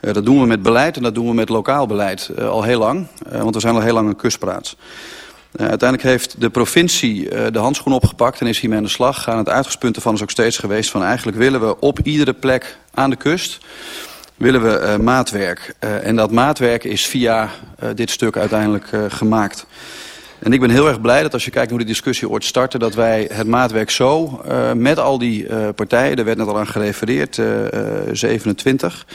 Uh, dat doen we met beleid en dat doen we met lokaal beleid al heel lang. want we zijn al heel lang een kustpraat. Uh, uiteindelijk heeft de provincie uh, de handschoen opgepakt en is hiermee aan de slag gegaan. Het uitgangspunt ervan is ook steeds geweest van eigenlijk willen we op iedere plek aan de kust willen we uh, maatwerk. En dat maatwerk is via dit stuk uiteindelijk gemaakt. En ik ben heel erg blij dat als je kijkt hoe de discussie ooit startte... dat wij het maatwerk zo uh, met al die uh, partijen, er werd net al aan gerefereerd, uh, 27...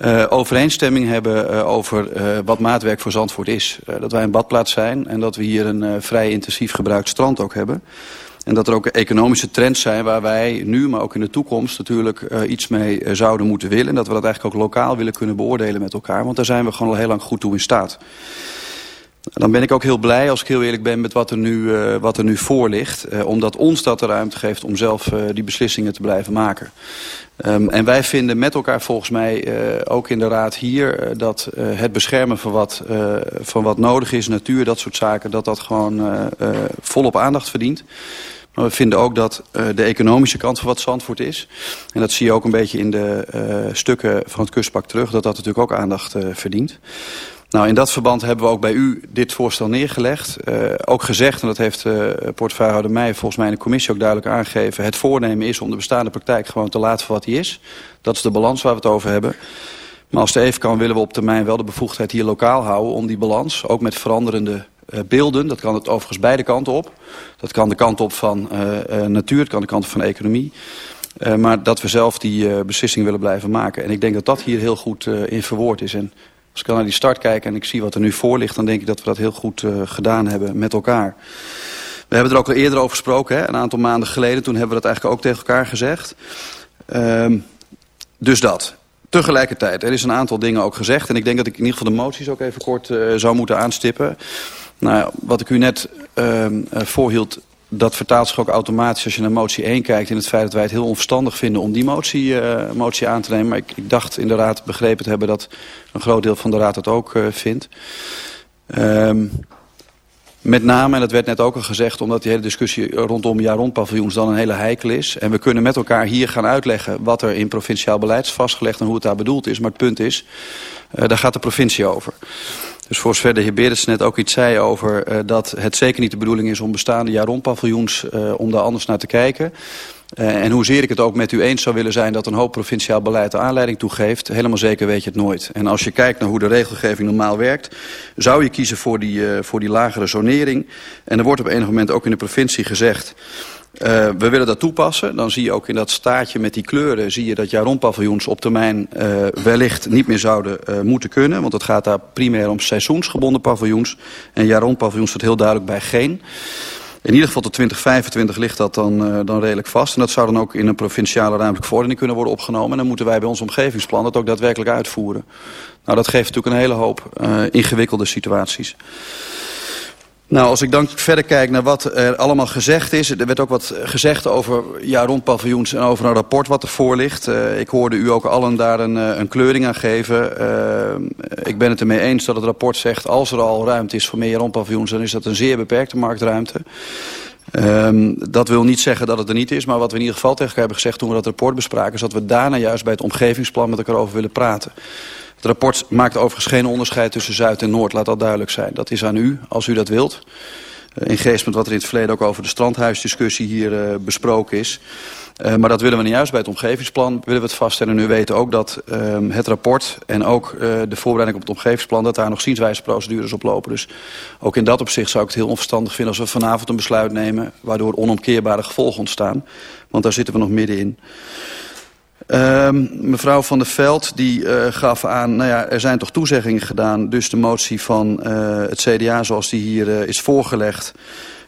Uh, overeenstemming hebben uh, over uh, wat maatwerk voor Zandvoort is. Dat wij een badplaats zijn en dat we hier een vrij intensief gebruikt strand ook hebben. En dat er ook economische trends zijn waar wij nu, maar ook in de toekomst natuurlijk iets mee zouden moeten willen. En dat we dat eigenlijk ook lokaal willen kunnen beoordelen met elkaar. Want daar zijn we gewoon al heel lang goed toe in staat. Dan ben ik ook heel blij, als ik heel eerlijk ben, met wat er nu, uh, wat er nu voor ligt. Uh, omdat ons dat de ruimte geeft om zelf uh, die beslissingen te blijven maken. Um, en wij vinden met elkaar volgens mij, ook in de raad hier... Dat het beschermen van wat, van wat nodig is, natuur, dat soort zaken... dat dat gewoon volop aandacht verdient. Maar we vinden ook dat de economische kant van wat Zandvoort is... en dat zie je ook een beetje in de stukken van het kustpak terug... dat dat natuurlijk ook aandacht verdient. Nou, in dat verband hebben we ook bij u dit voorstel neergelegd. Uh, ook gezegd, en dat heeft uh, portefeuillehouder Meijer volgens mij in de commissie ook duidelijk aangegeven... het voornemen is om de bestaande praktijk gewoon te laten voor wat die is. Dat is de balans waar we het over hebben. Maar als het even kan willen we op termijn wel de bevoegdheid hier lokaal houden... om die balans, ook met veranderende uh, beelden, dat kan het overigens beide kanten op. Dat kan de kant op van uh, natuur, dat kan de kant op van economie... Uh, maar dat we zelf die beslissing willen blijven maken. En ik denk dat dat hier heel goed in verwoord is. En als ik naar die start kijk en ik zie wat er nu voor ligt... dan denk ik dat we dat heel goed uh, gedaan hebben met elkaar. We hebben er ook al eerder over gesproken, hè? een aantal maanden geleden. Toen hebben we dat eigenlijk ook tegen elkaar gezegd. Um, dus dat. Tegelijkertijd, er is een aantal dingen ook gezegd. En ik denk dat ik in ieder geval de moties ook even kort uh, zou moeten aanstippen. Nou, wat ik u net uh, voorhield, dat vertaalt zich ook automatisch als je naar motie 1 kijkt... in het feit dat wij het heel onverstandig vinden om die motie, uh, motie aan te nemen. Maar ik, ik dacht in de raad begrepen te hebben dat een groot deel van de raad dat ook uh, vindt. Um, met name, en dat werd net ook al gezegd... omdat die hele discussie rondom jaar-rond-paviljoens dan een hele heikel is. En we kunnen met elkaar hier gaan uitleggen... wat er in provinciaal beleid is vastgelegd en hoe het daar bedoeld is. Maar het punt is, uh, daar gaat de provincie over. Dus voor zover de heer Berends net ook iets zei over uh, dat het zeker niet de bedoeling is om bestaande jaar-rond paviljoens uh, om daar anders naar te kijken. Uh, en hoezeer ik het ook met u eens zou willen zijn dat een hoop provinciaal beleid er aanleiding toe geeft, helemaal zeker weet je het nooit. En als je kijkt naar hoe de regelgeving normaal werkt, zou je kiezen voor die, voor die lagere zonering. En er wordt op enig moment ook in de provincie gezegd, uh, we willen dat toepassen. Dan zie je ook in dat staartje met die kleuren... zie je dat jaarrondpaviljoens op termijn uh, wellicht niet meer zouden uh, moeten kunnen. Want het gaat daar primair om seizoensgebonden paviljoens. En jaarrondpaviljoens staat heel duidelijk bij geen. In ieder geval tot 2025 ligt dat dan, dan redelijk vast. En dat zou dan ook in een provinciale ruimtelijke verordening kunnen worden opgenomen. En dan moeten wij bij ons omgevingsplan dat ook daadwerkelijk uitvoeren. Nou, dat geeft natuurlijk een hele hoop ingewikkelde situaties. Nou, als ik dan verder kijk naar wat er allemaal gezegd is. Er werd ook wat gezegd over ja, rond paviljoens en over een rapport wat ervoor ligt. Uh, ik hoorde u ook allen daar een, een kleuring aan geven. Uh, ik ben het ermee eens dat het rapport zegt... als er al ruimte is voor meer rondpaviljoens... dan is dat een zeer beperkte marktruimte. Um, dat wil niet zeggen dat het er niet is, maar wat we in ieder geval tegen elkaar hebben gezegd toen we dat rapport bespraken, is dat we daarna juist bij het omgevingsplan met elkaar over willen praten. Het rapport maakt overigens geen onderscheid tussen Zuid en Noord, laat dat duidelijk zijn. Dat is aan u, als u dat wilt. Uh, in geest met wat er in het verleden ook over de strandhuisdiscussie hier uh, besproken is. Uh, maar dat willen we niet juist bij het omgevingsplan willen we het vaststellen. En u weet ook dat uh, het rapport en ook de voorbereiding op het omgevingsplan... dat daar nog zienswijze procedures op lopen. Dus ook in dat opzicht zou ik het heel onverstandig vinden... als we vanavond een besluit nemen waardoor onomkeerbare gevolgen ontstaan. Want daar zitten we nog middenin. Uh, mevrouw Van der Veld die uh, gaf aan, nou ja, er zijn toch toezeggingen gedaan. Dus de motie van uh, het CDA zoals die hier uh, is voorgelegd...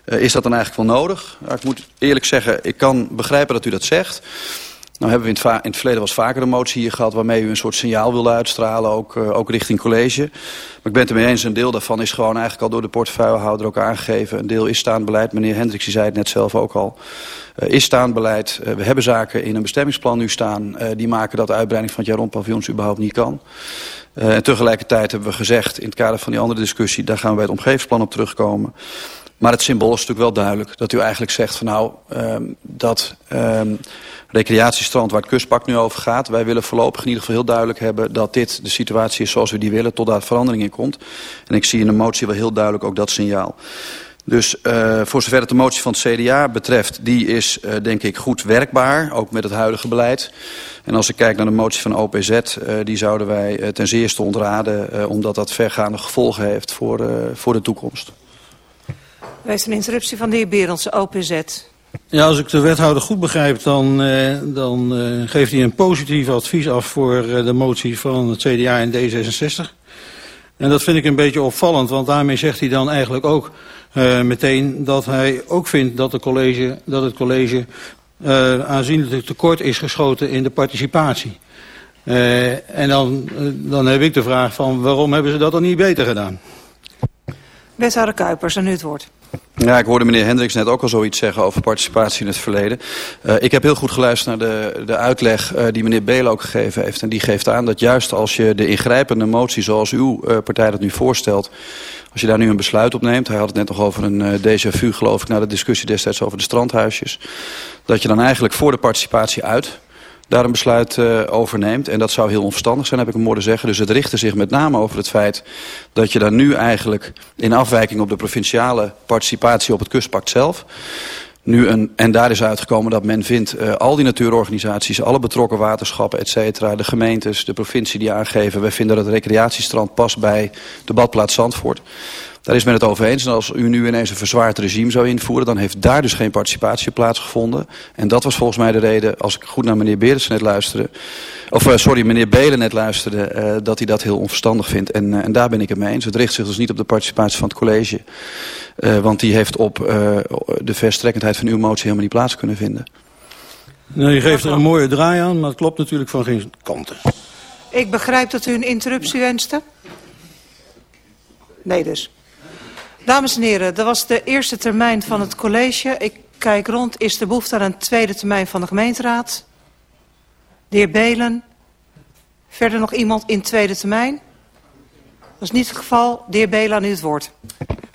Is dat dan eigenlijk wel nodig? Ik moet eerlijk zeggen, ik kan begrijpen dat u dat zegt. Nou hebben we in het, in het verleden eens vaker een motie hier gehad... waarmee u een soort signaal wilde uitstralen, ook, uh, ook richting college. Maar ik ben het ermee eens, een deel daarvan is gewoon eigenlijk al door de portefeuillehouder ook aangegeven. Een deel is staand beleid, meneer Hendricks zei het net zelf ook al. Uh, is staand beleid. Uh, we hebben zaken in een bestemmingsplan nu staan... Die maken dat de uitbreiding van het jaar rond paviljoens überhaupt niet kan. En tegelijkertijd hebben we gezegd, in het kader van die andere discussie... daar gaan we bij het omgevingsplan op terugkomen... Maar het symbool is natuurlijk wel duidelijk. Dat u eigenlijk zegt van nou, um, dat um, recreatiestrand waar het kustpak nu over gaat... wij willen voorlopig in ieder geval heel duidelijk hebben... dat dit de situatie is zoals we die willen, tot daar verandering in komt. En ik zie in de motie wel heel duidelijk ook dat signaal. Dus uh, voor zover het de motie van het CDA betreft... die is uh, denk ik goed werkbaar, ook met het huidige beleid. En als ik kijk naar de motie van OPZ... Uh, die zouden wij ten zeerste ontraden... Omdat dat vergaande gevolgen heeft voor, voor de toekomst. Wijs een interruptie van de heer Berendse, OPZ. Ja, als ik de wethouder goed begrijp, dan, uh, dan uh, geeft hij een positief advies af voor uh, de motie van het CDA en D66. En dat vind ik een beetje opvallend, want daarmee zegt hij dan eigenlijk ook uh, meteen dat hij ook vindt dat, de college, dat het college uh, aanzienlijk tekort is geschoten in de participatie. Uh, en dan, dan heb ik de vraag van waarom hebben ze dat dan niet beter gedaan? Wethouder Kuipers, en nu het woord. Ja, ik hoorde meneer Hendricks net ook al zoiets zeggen over participatie in het verleden. Uh, ik heb heel goed geluisterd naar de, de uitleg uh, die meneer Belen ook gegeven heeft. En die geeft aan dat juist als je de ingrijpende motie zoals uw uh, partij dat nu voorstelt... als je daar nu een besluit op neemt... hij had het net nog over een déjà vu geloof ik... na de discussie destijds over de strandhuisjes... dat je dan eigenlijk voor de participatie uit daar een besluit uh, over neemt. En dat zou heel onverstandig zijn, heb ik hem horen zeggen. Dus het richtte zich met name over het feit dat je daar nu eigenlijk... in afwijking op de provinciale participatie op het kustpact zelf... Nu en daar is uitgekomen dat men vindt uh, al die natuurorganisaties, alle betrokken waterschappen, et cetera, de gemeentes, de provincie die aangeven, wij vinden dat het recreatiestrand past bij de badplaats Zandvoort. Daar is men het over eens. En als u nu ineens een verzwaard regime zou invoeren... dan heeft daar dus geen participatie plaatsgevonden. En dat was volgens mij de reden, als ik goed naar meneer Berendsen net luisterde... of uh, sorry, meneer Belen net luisterde... Uh, dat hij dat heel onverstandig vindt. En, uh, en daar ben ik het mee eens. Het richt zich dus niet op de participatie van het college. Uh, want die heeft op uh, de verstrekkendheid van uw motie helemaal niet plaats kunnen vinden. Nou, je geeft er een mooie draai aan, maar het klopt natuurlijk van geen kanten. Ik begrijp dat u een interruptie wenste. Nee dus. Dames en heren, dat was de eerste termijn van het college. Ik kijk rond, is er behoefte aan een tweede termijn van de gemeenteraad? De heer Belen. Verder nog iemand in tweede termijn? Dat is niet het geval. De heer Belen, aan u het woord.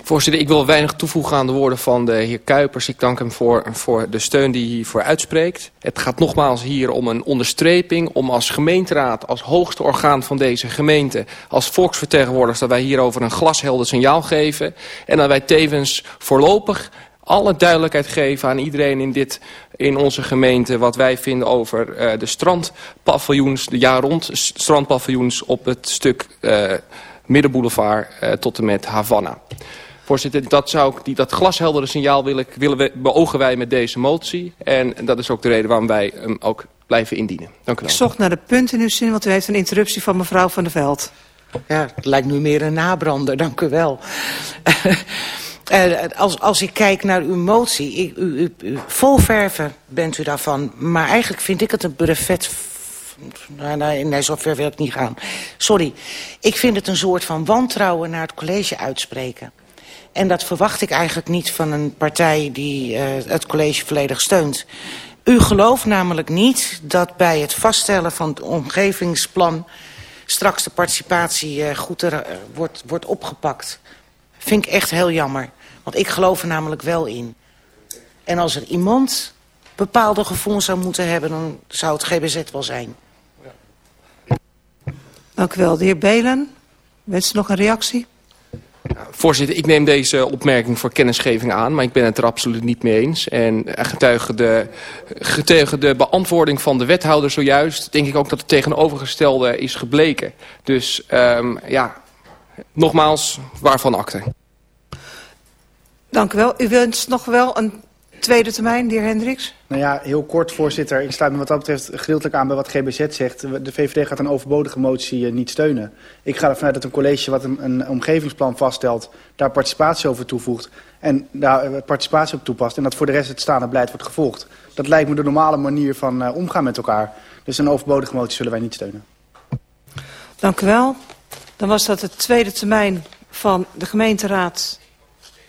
Voorzitter, ik wil weinig toevoegen aan de woorden van de heer Kuipers. Ik dank hem voor, voor de steun die hij hiervoor uitspreekt. Het gaat nogmaals hier om een onderstreping, om als gemeenteraad, als hoogste orgaan van deze gemeente, als volksvertegenwoordigers, dat wij hierover een glashelder signaal geven. En dat wij tevens voorlopig alle duidelijkheid geven aan iedereen in, dit, in onze gemeente... wat wij vinden over uh, de strandpaviljoens, de jaar rond strandpaviljoens... op het stuk uh, Middenboulevard uh, tot en met Havana. Voorzitter, dat, zou ik, die, dat glasheldere signaal willen, willen we, beogen wij met deze motie. En dat is ook de reden waarom wij hem ook blijven indienen. Dank u wel. Ik zocht naar de punten in uw zin, want u heeft een interruptie van mevrouw Van der Veld. Ja, het lijkt nu meer een nabrander, dank u wel. Uh, als, als ik kijk naar uw motie, ik, u, u, u, vol verven bent u daarvan. Maar eigenlijk vind ik het een brevet... Nou, nee, nee, zover wil ik niet gaan. Sorry. Ik vind het een soort van wantrouwen naar het college uitspreken. En dat verwacht ik eigenlijk niet van een partij die uh, het college volledig steunt. U gelooft namelijk niet dat bij het vaststellen van het omgevingsplan... straks de participatie uh, goed uh, wordt, wordt opgepakt. Vind ik echt heel jammer. Want ik geloof er namelijk wel in. En als er iemand bepaalde gevoelens zou moeten hebben... dan zou het GBZ wel zijn. Dank u wel. De heer Belen, wenst u nog een reactie? Voorzitter, ik neem deze opmerking voor kennisgeving aan, maar ik ben het er absoluut niet mee eens. En getuige de, getuige de beantwoording van de wethouder zojuist, denk ik ook dat het tegenovergestelde is gebleken. Dus um, ja, nogmaals, waarvan akte. Dank u wel. U wenst nog wel een tweede termijn, de heer Hendricks? Nou ja, heel kort, voorzitter. Ik sluit me wat dat betreft gedeeltelijk aan bij wat GBZ zegt. De VVD gaat een overbodige motie uh, niet steunen. Ik ga ervan uit dat een college wat een, een omgevingsplan vaststelt... daar participatie over toevoegt en daar participatie op toepast... en dat voor de rest het staande beleid wordt gevolgd. Dat lijkt me de normale manier van uh, omgaan met elkaar. Dus een overbodige motie zullen wij niet steunen. Dank u wel. Dan was dat het tweede termijn van de gemeenteraad.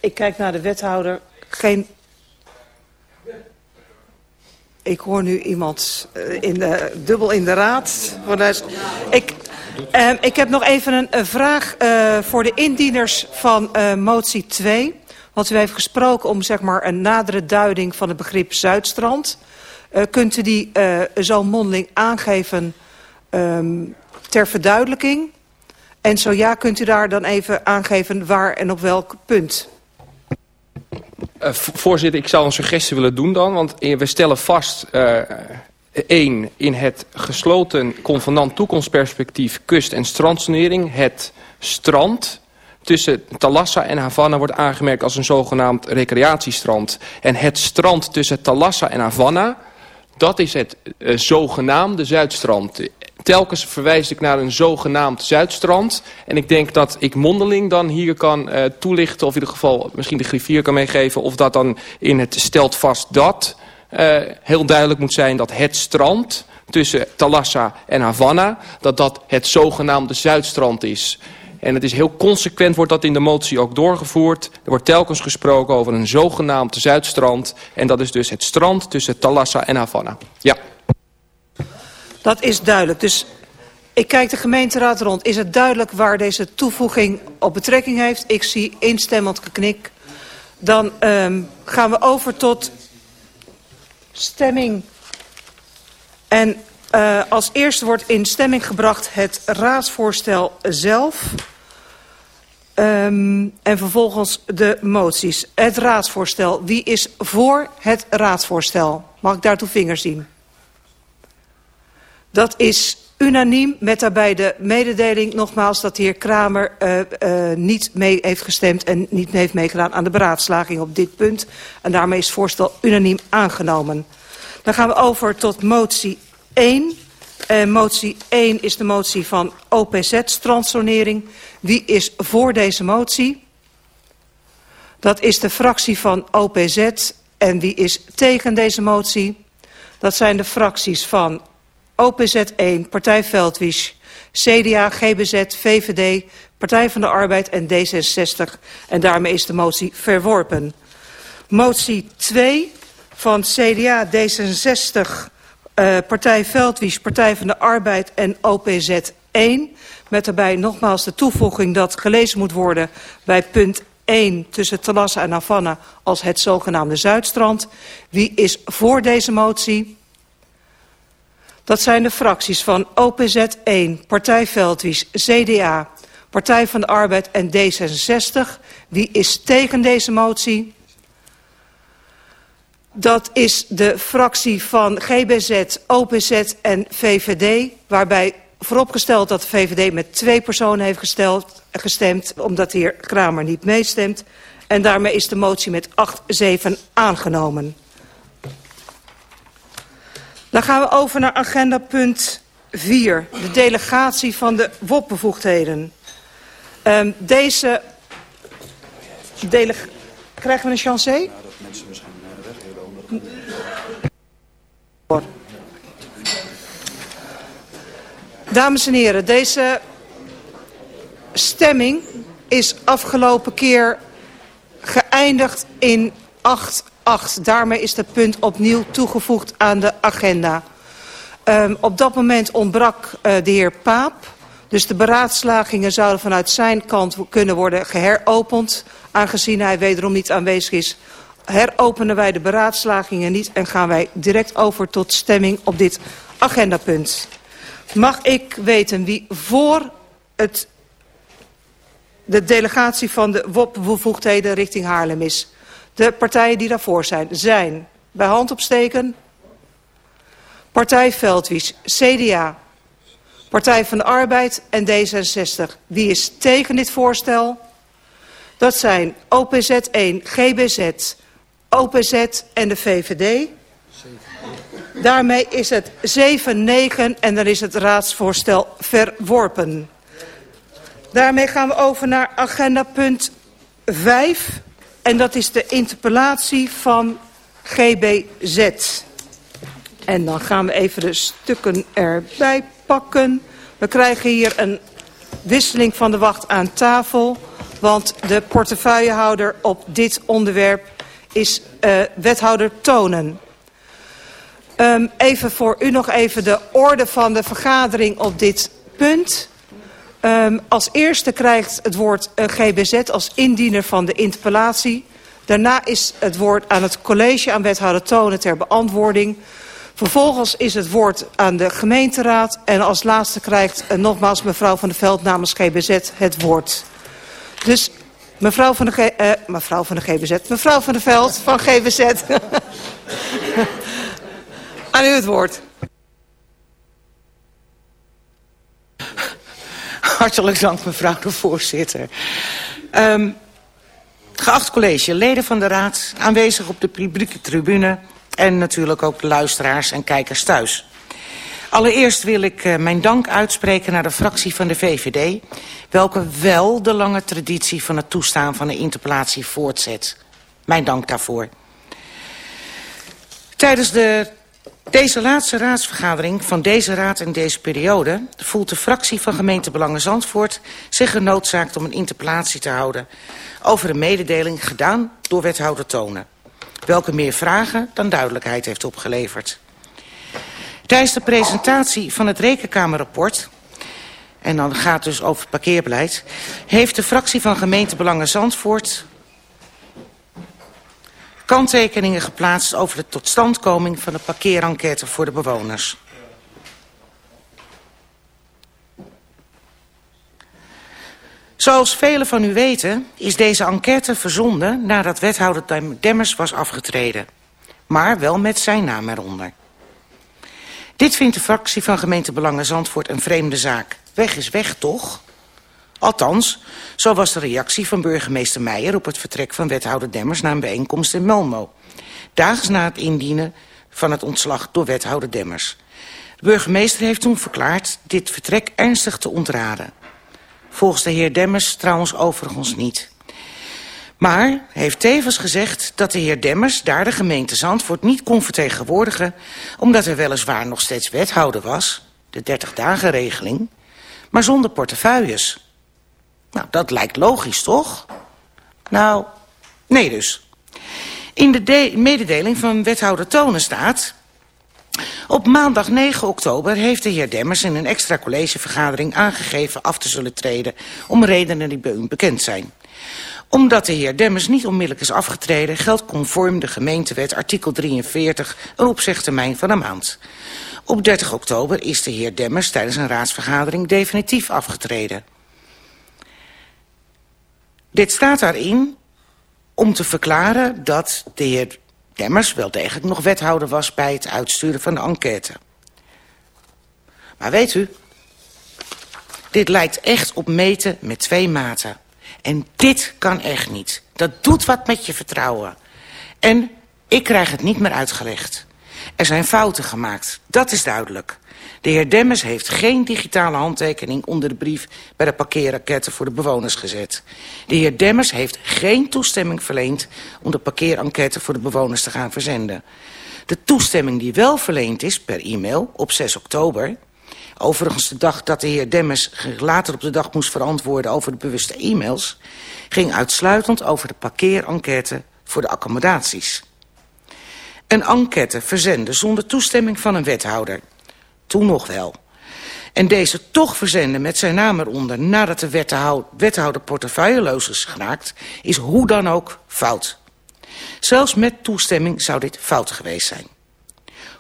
Ik kijk naar de wethouder. Geen ik hoor nu iemand uh, in de, dubbel in de raad. Ik, uh, ik heb nog even een, vraag uh, voor de indieners van uh, motie 2. Want u heeft gesproken om zeg maar, een nadere duiding van het begrip Zuidstrand. Uh, kunt u die uh, zo mondeling aangeven um, ter verduidelijking? En zo ja, kunt u daar dan even aangeven waar en op welk punt? Uh, voorzitter, ik zou een suggestie willen doen dan. Want we stellen vast... Uh, één, in het gesloten convenant toekomstperspectief kust- en strandsonering... het strand tussen Talassa en Havana wordt aangemerkt als een zogenaamd recreatiestrand. En het strand tussen Talassa en Havana, dat is het zogenaamde Zuidstrand. Telkens verwijs ik naar een zogenaamd Zuidstrand. En ik denk dat ik mondeling dan hier kan uh, toelichten... of in ieder geval misschien de griffier kan meegeven... of dat dan in het stelt vast dat uh, heel duidelijk moet zijn... dat het strand tussen Talassa en Havana... dat dat het zogenaamde Zuidstrand is... En het is heel consequent, wordt dat in de motie ook doorgevoerd. Er wordt telkens gesproken over een zogenaamd Zuidstrand. En dat is dus het strand tussen Talassa en Havana. Ja. Dat is duidelijk. Dus ik kijk de gemeenteraad rond. Is het duidelijk waar deze toevoeging op betrekking heeft? Ik zie instemmend geknik. Dan um, gaan we over tot stemming. En uh, als eerste wordt in stemming gebracht het raadsvoorstel zelf. Um, en vervolgens de moties. Het raadsvoorstel. Wie is voor het raadsvoorstel? Mag ik daartoe vingers zien? Dat is unaniem met daarbij de mededeling nogmaals dat de heer Kramer uh, uh, niet mee heeft gestemd en niet heeft meegedaan aan de beraadslaging op dit punt. En daarmee is het voorstel unaniem aangenomen. Dan gaan we over tot motie 1. Uh, motie 1 is de motie van OPZ, strandsonering. Wie is voor deze motie? Dat is de fractie van OPZ. En wie is tegen deze motie? Dat zijn de fracties van OPZ 1, Partij Veldwisch, CDA, GBZ, VVD, Partij van de Arbeid en D66. En daarmee is de motie verworpen. Motie 2 van CDA, D66, uh, Partij Veldwies, Partij van de Arbeid en OPZ 1. Met daarbij nogmaals de toevoeging dat gelezen moet worden bij punt 1 tussen Talassa en Havana als het zogenaamde Zuidstrand. Wie is voor deze motie? Dat zijn de fracties van OPZ 1, Partij Veldwies, CDA, Partij van de Arbeid en D66. Wie is tegen deze motie? Dat is de fractie van GBZ, OPZ en VVD, waarbij vooropgesteld dat de VVD met twee personen heeft gesteld, gestemd, omdat de heer Kramer niet meestemt. En daarmee is de motie met 8-7 aangenomen. Dan gaan we over naar agenda punt 4, de delegatie van de WOP-bevoegdheden. Um, deze delegatie... Krijgen we een chance? Ja, dat mensen misschien weg Dames en heren, deze stemming is afgelopen keer geëindigd in 8-8. Daarmee is het punt opnieuw toegevoegd aan de agenda. Um, op dat moment ontbrak uh, de heer Paap. Dus de beraadslagingen zouden vanuit zijn kant kunnen worden geheropend. Aangezien hij wederom niet aanwezig is, heropenen wij de beraadslagingen niet... en gaan wij direct over tot stemming op dit agendapunt. Mag ik weten wie voor het, de delegatie van de WOP-bevoegdheden richting Haarlem is? De partijen die daarvoor zijn, zijn bij hand opsteken... Partij Veldwies, CDA, Partij van de Arbeid en D66. Wie is tegen dit voorstel? Dat zijn OPZ 1, GBZ, OPZ en de VVD. Daarmee is het 7-9 en dan is het raadsvoorstel verworpen. Daarmee gaan we over naar agenda punt 5. En dat is de interpellatie van GBZ. En dan gaan we even de stukken erbij pakken. We krijgen hier een wisseling van de wacht aan tafel. Want de portefeuillehouder op dit onderwerp is uh, wethouder Tonen. Um, even voor u nog even de orde van de vergadering op dit punt. Um, als eerste krijgt het woord uh, GBZ als indiener van de interpellatie. Daarna is het woord aan het college aan wethouder Tonen ter beantwoording. Vervolgens is het woord aan de gemeenteraad. En als laatste krijgt uh, nogmaals mevrouw van der Veld namens GBZ het woord. Dus mevrouw van de, G, uh, mevrouw van de GBZ, mevrouw van der Veld van GBZ. aan u het woord. Hartelijk dank mevrouw de voorzitter. Um, geacht leden van de raad, aanwezig op de publieke tribune en natuurlijk ook de luisteraars en kijkers thuis. Allereerst wil ik uh, mijn dank uitspreken naar de fractie van de VVD... welke wel de lange traditie van het toestaan van een interpellatie voortzet. Mijn dank daarvoor. Tijdens de, deze laatste raadsvergadering van deze raad in deze periode... voelt de fractie van gemeentebelangen Zandvoort zich genoodzaakt om een interpellatie te houden... over een mededeling gedaan door wethouder Tonen welke meer vragen dan duidelijkheid heeft opgeleverd. Tijdens de presentatie van het Rekenkamerrapport, en dan gaat het dus over parkeerbeleid, heeft de fractie van gemeentebelangen Zandvoort kanttekeningen geplaatst over de totstandkoming van de parkeerenquête voor de bewoners. Zoals velen van u weten is deze enquête verzonden nadat wethouder Demmers was afgetreden. Maar wel met zijn naam eronder. Dit vindt de fractie van gemeentebelangen Zandvoort een vreemde zaak. Weg is weg, toch? Althans, zo was de reactie van burgemeester Meijer op het vertrek van wethouder Demmers na een bijeenkomst in Malmo. Daags na het indienen van het ontslag door wethouder Demmers. De burgemeester heeft toen verklaard dit vertrek ernstig te ontraden. Volgens de heer Demmers trouwens overigens niet. Maar heeft tevens gezegd dat de heer Demmers daar de gemeente Zandvoort niet kon vertegenwoordigen... omdat er weliswaar nog steeds wethouder was, de 30-dagen-regeling... maar zonder portefeuilles. Nou, dat lijkt logisch, toch? Nou, nee dus. In de mededeling van wethouder Tonen staat... Op maandag 9 oktober heeft de heer Demmers in een extra collegevergadering aangegeven af te zullen treden om redenen die bij u bekend zijn. Omdat de heer Demmers niet onmiddellijk is afgetreden geldt conform de gemeentewet artikel 43 een opzegtermijn van een maand. Op 30 oktober is de heer Demmers tijdens een raadsvergadering definitief afgetreden. Dit staat daarin om te verklaren dat de heer Demmers wel degelijk nog wethouder was bij het uitsturen van de enquête. Maar weet u, dit lijkt echt op meten met twee maten. En dit kan echt niet. Dat doet wat met je vertrouwen. En ik krijg het niet meer uitgelegd. Er zijn fouten gemaakt, dat is duidelijk. De heer Demmers heeft geen digitale handtekening onder de brief... bij de parkeerenquête voor de bewoners gezet. De heer Demmers heeft geen toestemming verleend... om de parkeerenquête voor de bewoners te gaan verzenden. De toestemming die wel verleend is per e-mail op 6 oktober... overigens de dag dat de heer Demmers later op de dag moest verantwoorden... over de bewuste e-mails... ging uitsluitend over de parkeerenquête voor de accommodaties. Een enquête verzenden zonder toestemming van een wethouder toen nog wel. En deze toch verzenden met zijn naam eronder... nadat de wethouder portefeuilleloos is geraakt... is hoe dan ook fout. Zelfs met toestemming zou dit fout geweest zijn.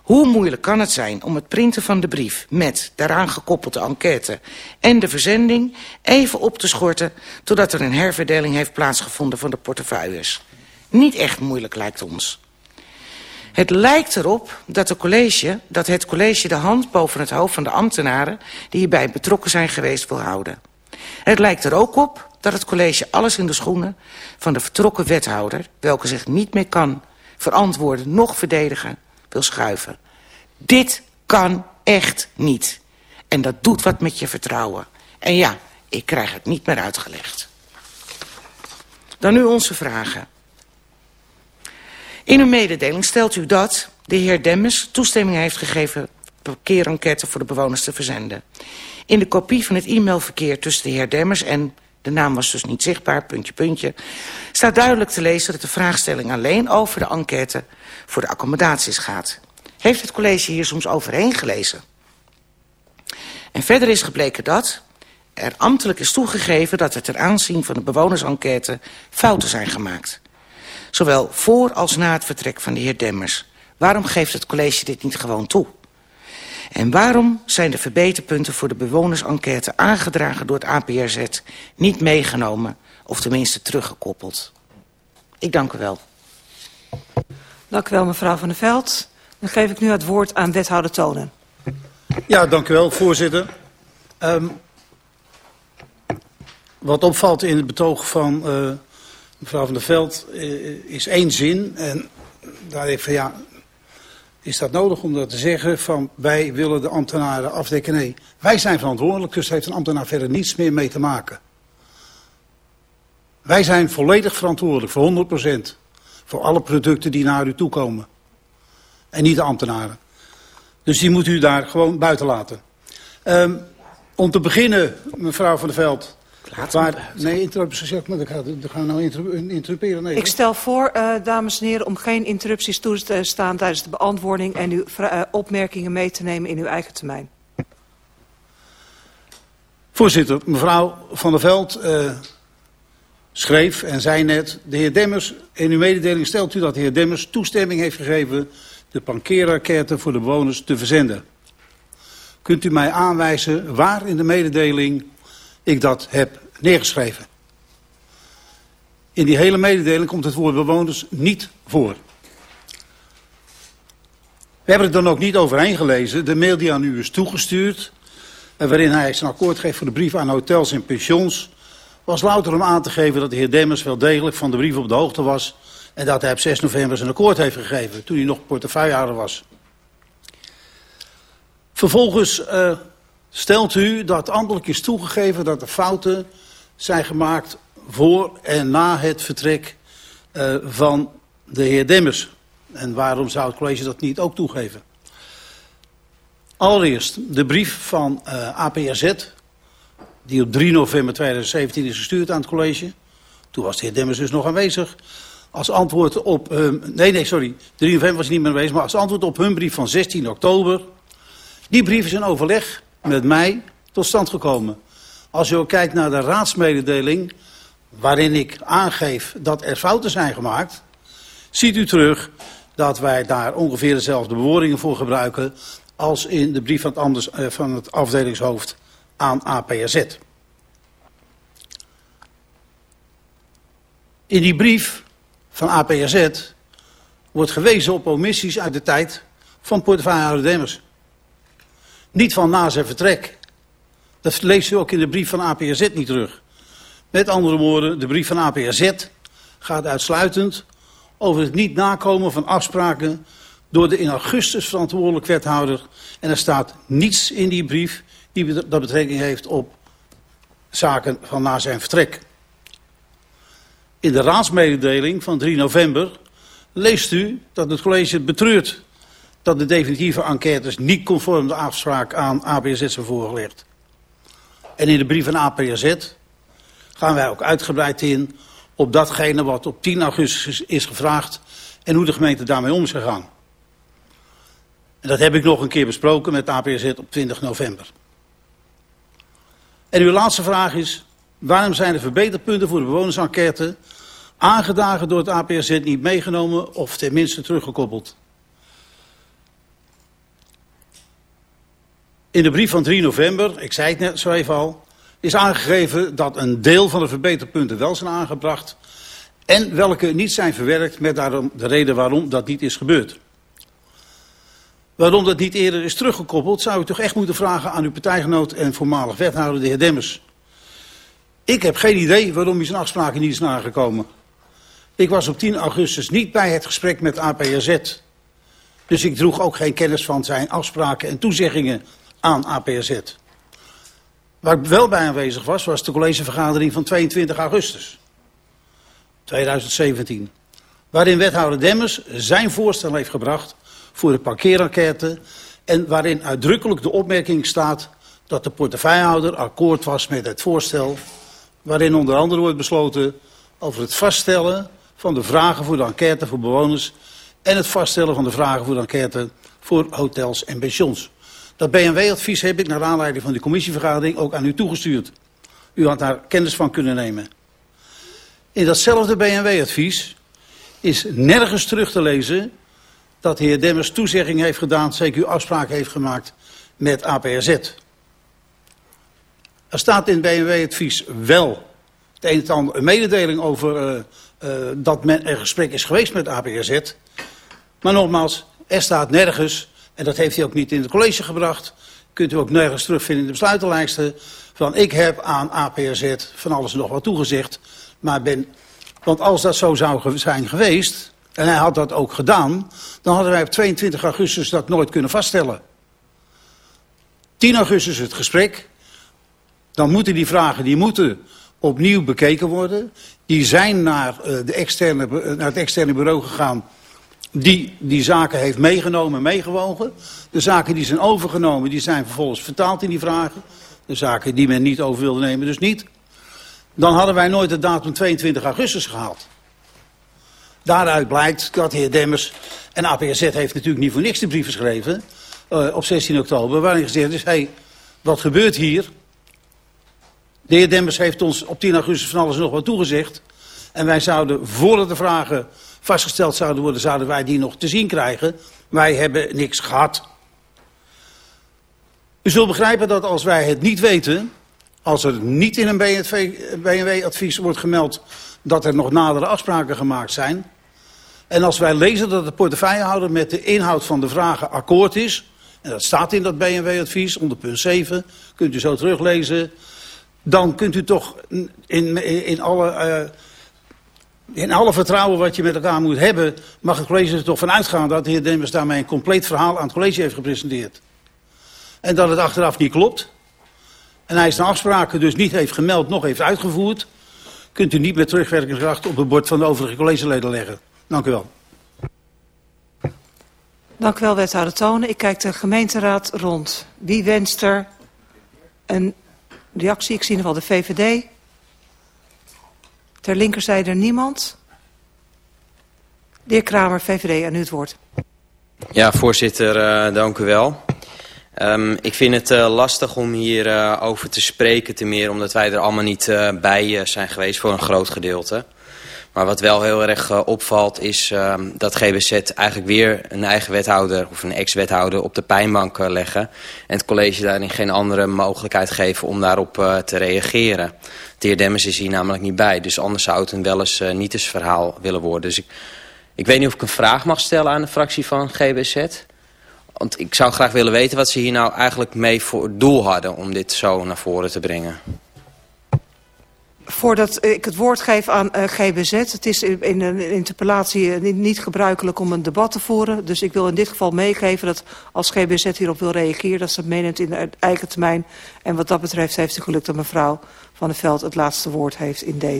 Hoe moeilijk kan het zijn om het printen van de brief... met daaraan gekoppelde enquête en de verzending... even op te schorten totdat er een herverdeling heeft plaatsgevonden van de portefeuilles? Niet echt moeilijk lijkt ons. Het lijkt erop dat, de college, dat het college de hand boven het hoofd van de ambtenaren... die hierbij betrokken zijn geweest wil houden. Het lijkt er ook op dat het college alles in de schoenen van de vertrokken wethouder... welke zich niet meer kan verantwoorden, nog verdedigen, wil schuiven. Dit kan echt niet. En dat doet wat met je vertrouwen. En ja, ik krijg het niet meer uitgelegd. Dan nu onze vragen. In uw mededeling stelt u dat de heer Demmers toestemming heeft gegeven parkeerenquête voor de bewoners te verzenden. In de kopie van het e-mailverkeer tussen de heer Demmers en de naam was dus niet zichtbaar, puntje, puntje, staat duidelijk te lezen dat de vraagstelling alleen over de enquête voor de accommodaties gaat. Heeft het college hier soms overheen gelezen? En verder is gebleken dat er ambtelijk is toegegeven dat er ter aanzien van de bewonersenquête fouten zijn gemaakt. Zowel voor als na het vertrek van de heer Demmers. Waarom geeft het college dit niet gewoon toe? En waarom zijn de verbeterpunten voor de bewonersenquête aangedragen door het APRZ niet meegenomen of tenminste teruggekoppeld? Ik dank u wel. Dank u wel mevrouw Van der Veld. Dan geef ik nu het woord aan wethouder Tonen. Ja, dank u wel voorzitter. Um, wat opvalt in het betoog van uh, mevrouw Van der Veld uh, is één zin. En daar heeft van ja, is dat nodig om dat te zeggen van wij willen de ambtenaren afdekken? Nee, wij zijn verantwoordelijk, dus heeft een ambtenaar verder niets meer mee te maken. Wij zijn volledig verantwoordelijk voor 100% voor alle producten die naar u toe komen. En niet de ambtenaren. Dus die moet u daar gewoon buiten laten. Um, om te beginnen, mevrouw Van der Veld, Waar, nee, interrupties, maar dan gaan we nou interruperen. Nee, ik stel voor, uh, dames en heren, om geen interrupties toe te staan tijdens de beantwoording en uw uh, opmerkingen mee te nemen in uw eigen termijn. Voorzitter, mevrouw Van der Veld uh, schreef en zei net, de heer Demmers, in uw mededeling stelt u dat de heer Demmers toestemming heeft gegeven de parkeerraketten voor de bewoners te verzenden. Kunt u mij aanwijzen waar in de mededeling ik dat heb neergeschreven. In die hele mededeling komt het woord bewoners niet voor. We hebben het dan ook niet overheen gelezen. De mail die aan u is toegestuurd, waarin hij zijn akkoord geeft voor de brief aan hotels en pensions, was louter om aan te geven dat de heer Demmers wel degelijk van de brief op de hoogte was en dat hij op 6 november zijn akkoord heeft gegeven, toen hij nog portefeuillehouder was. Vervolgens uh, Stelt u dat ambtelijk is toegegeven dat er fouten zijn gemaakt voor en na het vertrek uh, van de heer Demmers. En waarom zou het college dat niet ook toegeven? Allereerst de brief van eh, APRZ, die op 3 november 2017 is gestuurd aan het college. Toen was de heer Demmers dus nog aanwezig. Als antwoord op, um, nee nee sorry, 3 november was hij niet meer aanwezig, maar als antwoord op hun brief van 16 oktober. Die brief is in overleg met mij tot stand gekomen. Als je ook kijkt naar de raadsmededeling, waarin ik aangeef dat er fouten zijn gemaakt, ziet u terug dat wij daar ongeveer dezelfde bewoordingen voor gebruiken als in de brief van het, anders, eh, van het afdelingshoofd aan APRZ. In die brief van APRZ wordt gewezen op omissies uit de tijd van portefeuillehouder. Niet van na zijn vertrek. Dat leest u ook in de brief van APRZ niet terug. Met andere woorden, de brief van APRZ gaat uitsluitend over het niet nakomen van afspraken door de in augustus verantwoordelijk wethouder. En er staat niets in die brief die dat betrekking heeft op zaken van na zijn vertrek. In de raadsmededeling van 3 november leest u dat het college betreurt dat de definitieve enquêtes niet conform de afspraak aan APZ zijn voorgelegd. En in de brief van APZ gaan wij ook uitgebreid in op datgene wat op 10 augustus is gevraagd en hoe de gemeente daarmee om is gegaan. En dat heb ik nog een keer besproken met APZ op 20 november. En uw laatste vraag is, waarom zijn de verbeterpunten voor de bewonersenquête aangedagen door het APZ niet meegenomen of tenminste teruggekoppeld? In de brief van 3 november, ik zei het net zo even al, is aangegeven dat een deel van de verbeterpunten wel zijn aangebracht en welke niet zijn verwerkt met daarom de reden waarom dat niet is gebeurd. Waarom dat niet eerder is teruggekoppeld, zou u toch echt moeten vragen aan uw partijgenoot en voormalig wethouder, de heer Demmers. Ik heb geen idee waarom hij zijn afspraken niet is nagekomen. Ik was op 10 augustus niet bij het gesprek met APRZ. Dus ik droeg ook geen kennis van zijn afspraken en toezeggingen aan APRZ. Waar ik wel bij aanwezig was, was de collegevergadering van 22 augustus 2017. Waarin wethouder Demmers zijn voorstel heeft gebracht voor de parkeerenquête en waarin uitdrukkelijk de opmerking staat dat de portefeuillehouder akkoord was met het voorstel waarin onder andere wordt besloten over het vaststellen van de vragen voor de enquête voor bewoners en het vaststellen van de vragen voor de enquête voor hotels en pensions. Dat BMW-advies heb ik naar aanleiding van de commissievergadering ook aan u toegestuurd. U had daar kennis van kunnen nemen. In datzelfde BMW-advies is nergens terug te lezen dat de heer Demmers toezegging heeft gedaan, zeker afspraken heeft gemaakt met APRZ. Er staat in het BMW-advies wel het een en ander een mededeling over uh, uh, dat men er gesprek is geweest met APRZ. Maar nogmaals, er staat nergens, en dat heeft hij ook niet in het college gebracht, kunt u ook nergens terugvinden in de besluitenlijsten, van ik heb aan APRZ van alles nog wat toegezegd, maar ben, want als dat zo zou zijn geweest, en hij had dat ook gedaan, dan hadden wij op 22 augustus dat nooit kunnen vaststellen. 10 augustus het gesprek. Dan moeten die vragen, die moeten opnieuw bekeken worden. Die zijn naar, uh, de externe, naar het externe bureau gegaan die die zaken heeft meegenomen en meegewogen. De zaken die zijn overgenomen, die zijn vervolgens vertaald in die vragen. De zaken die men niet over wilde nemen, dus niet. Dan hadden wij nooit de datum 22 augustus gehaald. Daaruit blijkt dat de heer Demmers... en APZ heeft natuurlijk niet voor niks de brief geschreven... Uh, op 16 oktober, waarin gezegd is... Hey, wat gebeurt hier? De heer Demmers heeft ons op 10 augustus van alles nog wat toegezegd. En wij zouden, voordat de vragen vastgesteld zouden worden... zouden wij die nog te zien krijgen. Wij hebben niks gehad. U zult begrijpen dat als wij het niet weten... als er niet in een BMW-advies wordt gemeld dat er nog nadere afspraken gemaakt zijn. En als wij lezen dat de portefeuillehouder met de inhoud van de vragen akkoord is... en dat staat in dat BMW-advies onder punt 7, kunt u zo teruglezen... dan kunt u toch in, in, alle, uh, in alle vertrouwen wat je met elkaar moet hebben... mag het college er toch van uitgaan dat de heer Demmers daarmee een compleet verhaal aan het college heeft gepresenteerd. En dat het achteraf niet klopt. En hij zijn afspraken dus niet heeft gemeld, nog heeft uitgevoerd kunt u niet met terugwerkende op het bord van de overige collegeleden leggen. Dank u wel. Dank u wel, wethouder Tonen. Ik kijk de gemeenteraad rond. Wie wenst er een reactie? Ik zie nog wel de VVD. Ter linkerzijde niemand. De Kramer, VVD, aan u het woord. Ja, voorzitter, uh, dank u wel. Um, ik vind het uh, lastig om hier uh, over te spreken, te meer omdat wij er allemaal niet uh, bij zijn geweest voor een groot gedeelte. Maar wat wel heel erg opvalt is ehm, dat GBZ eigenlijk weer een eigen wethouder of een ex-wethouder op de pijnbank leggen. En het college daarin geen andere mogelijkheid geven om daarop te reageren. De heer Demmers is hier namelijk niet bij, dus anders zou het een wel eens niet eens verhaal willen worden. Dus ik Ik weet niet of ik een vraag mag stellen aan de fractie van GBZ. Want ik zou graag willen weten wat ze hier nou eigenlijk mee voor doel hadden om dit zo naar voren te brengen. Voordat ik het woord geef aan uh, GBZ, het is in, een interpellatie niet, niet gebruikelijk om een debat te voeren. Dus ik wil in dit geval meegeven dat als GBZ hierop wil reageren, dat ze het meeneemt in de eigen termijn. En wat dat betreft heeft het geluk dat mevrouw Van der Veld het laatste woord heeft in deze.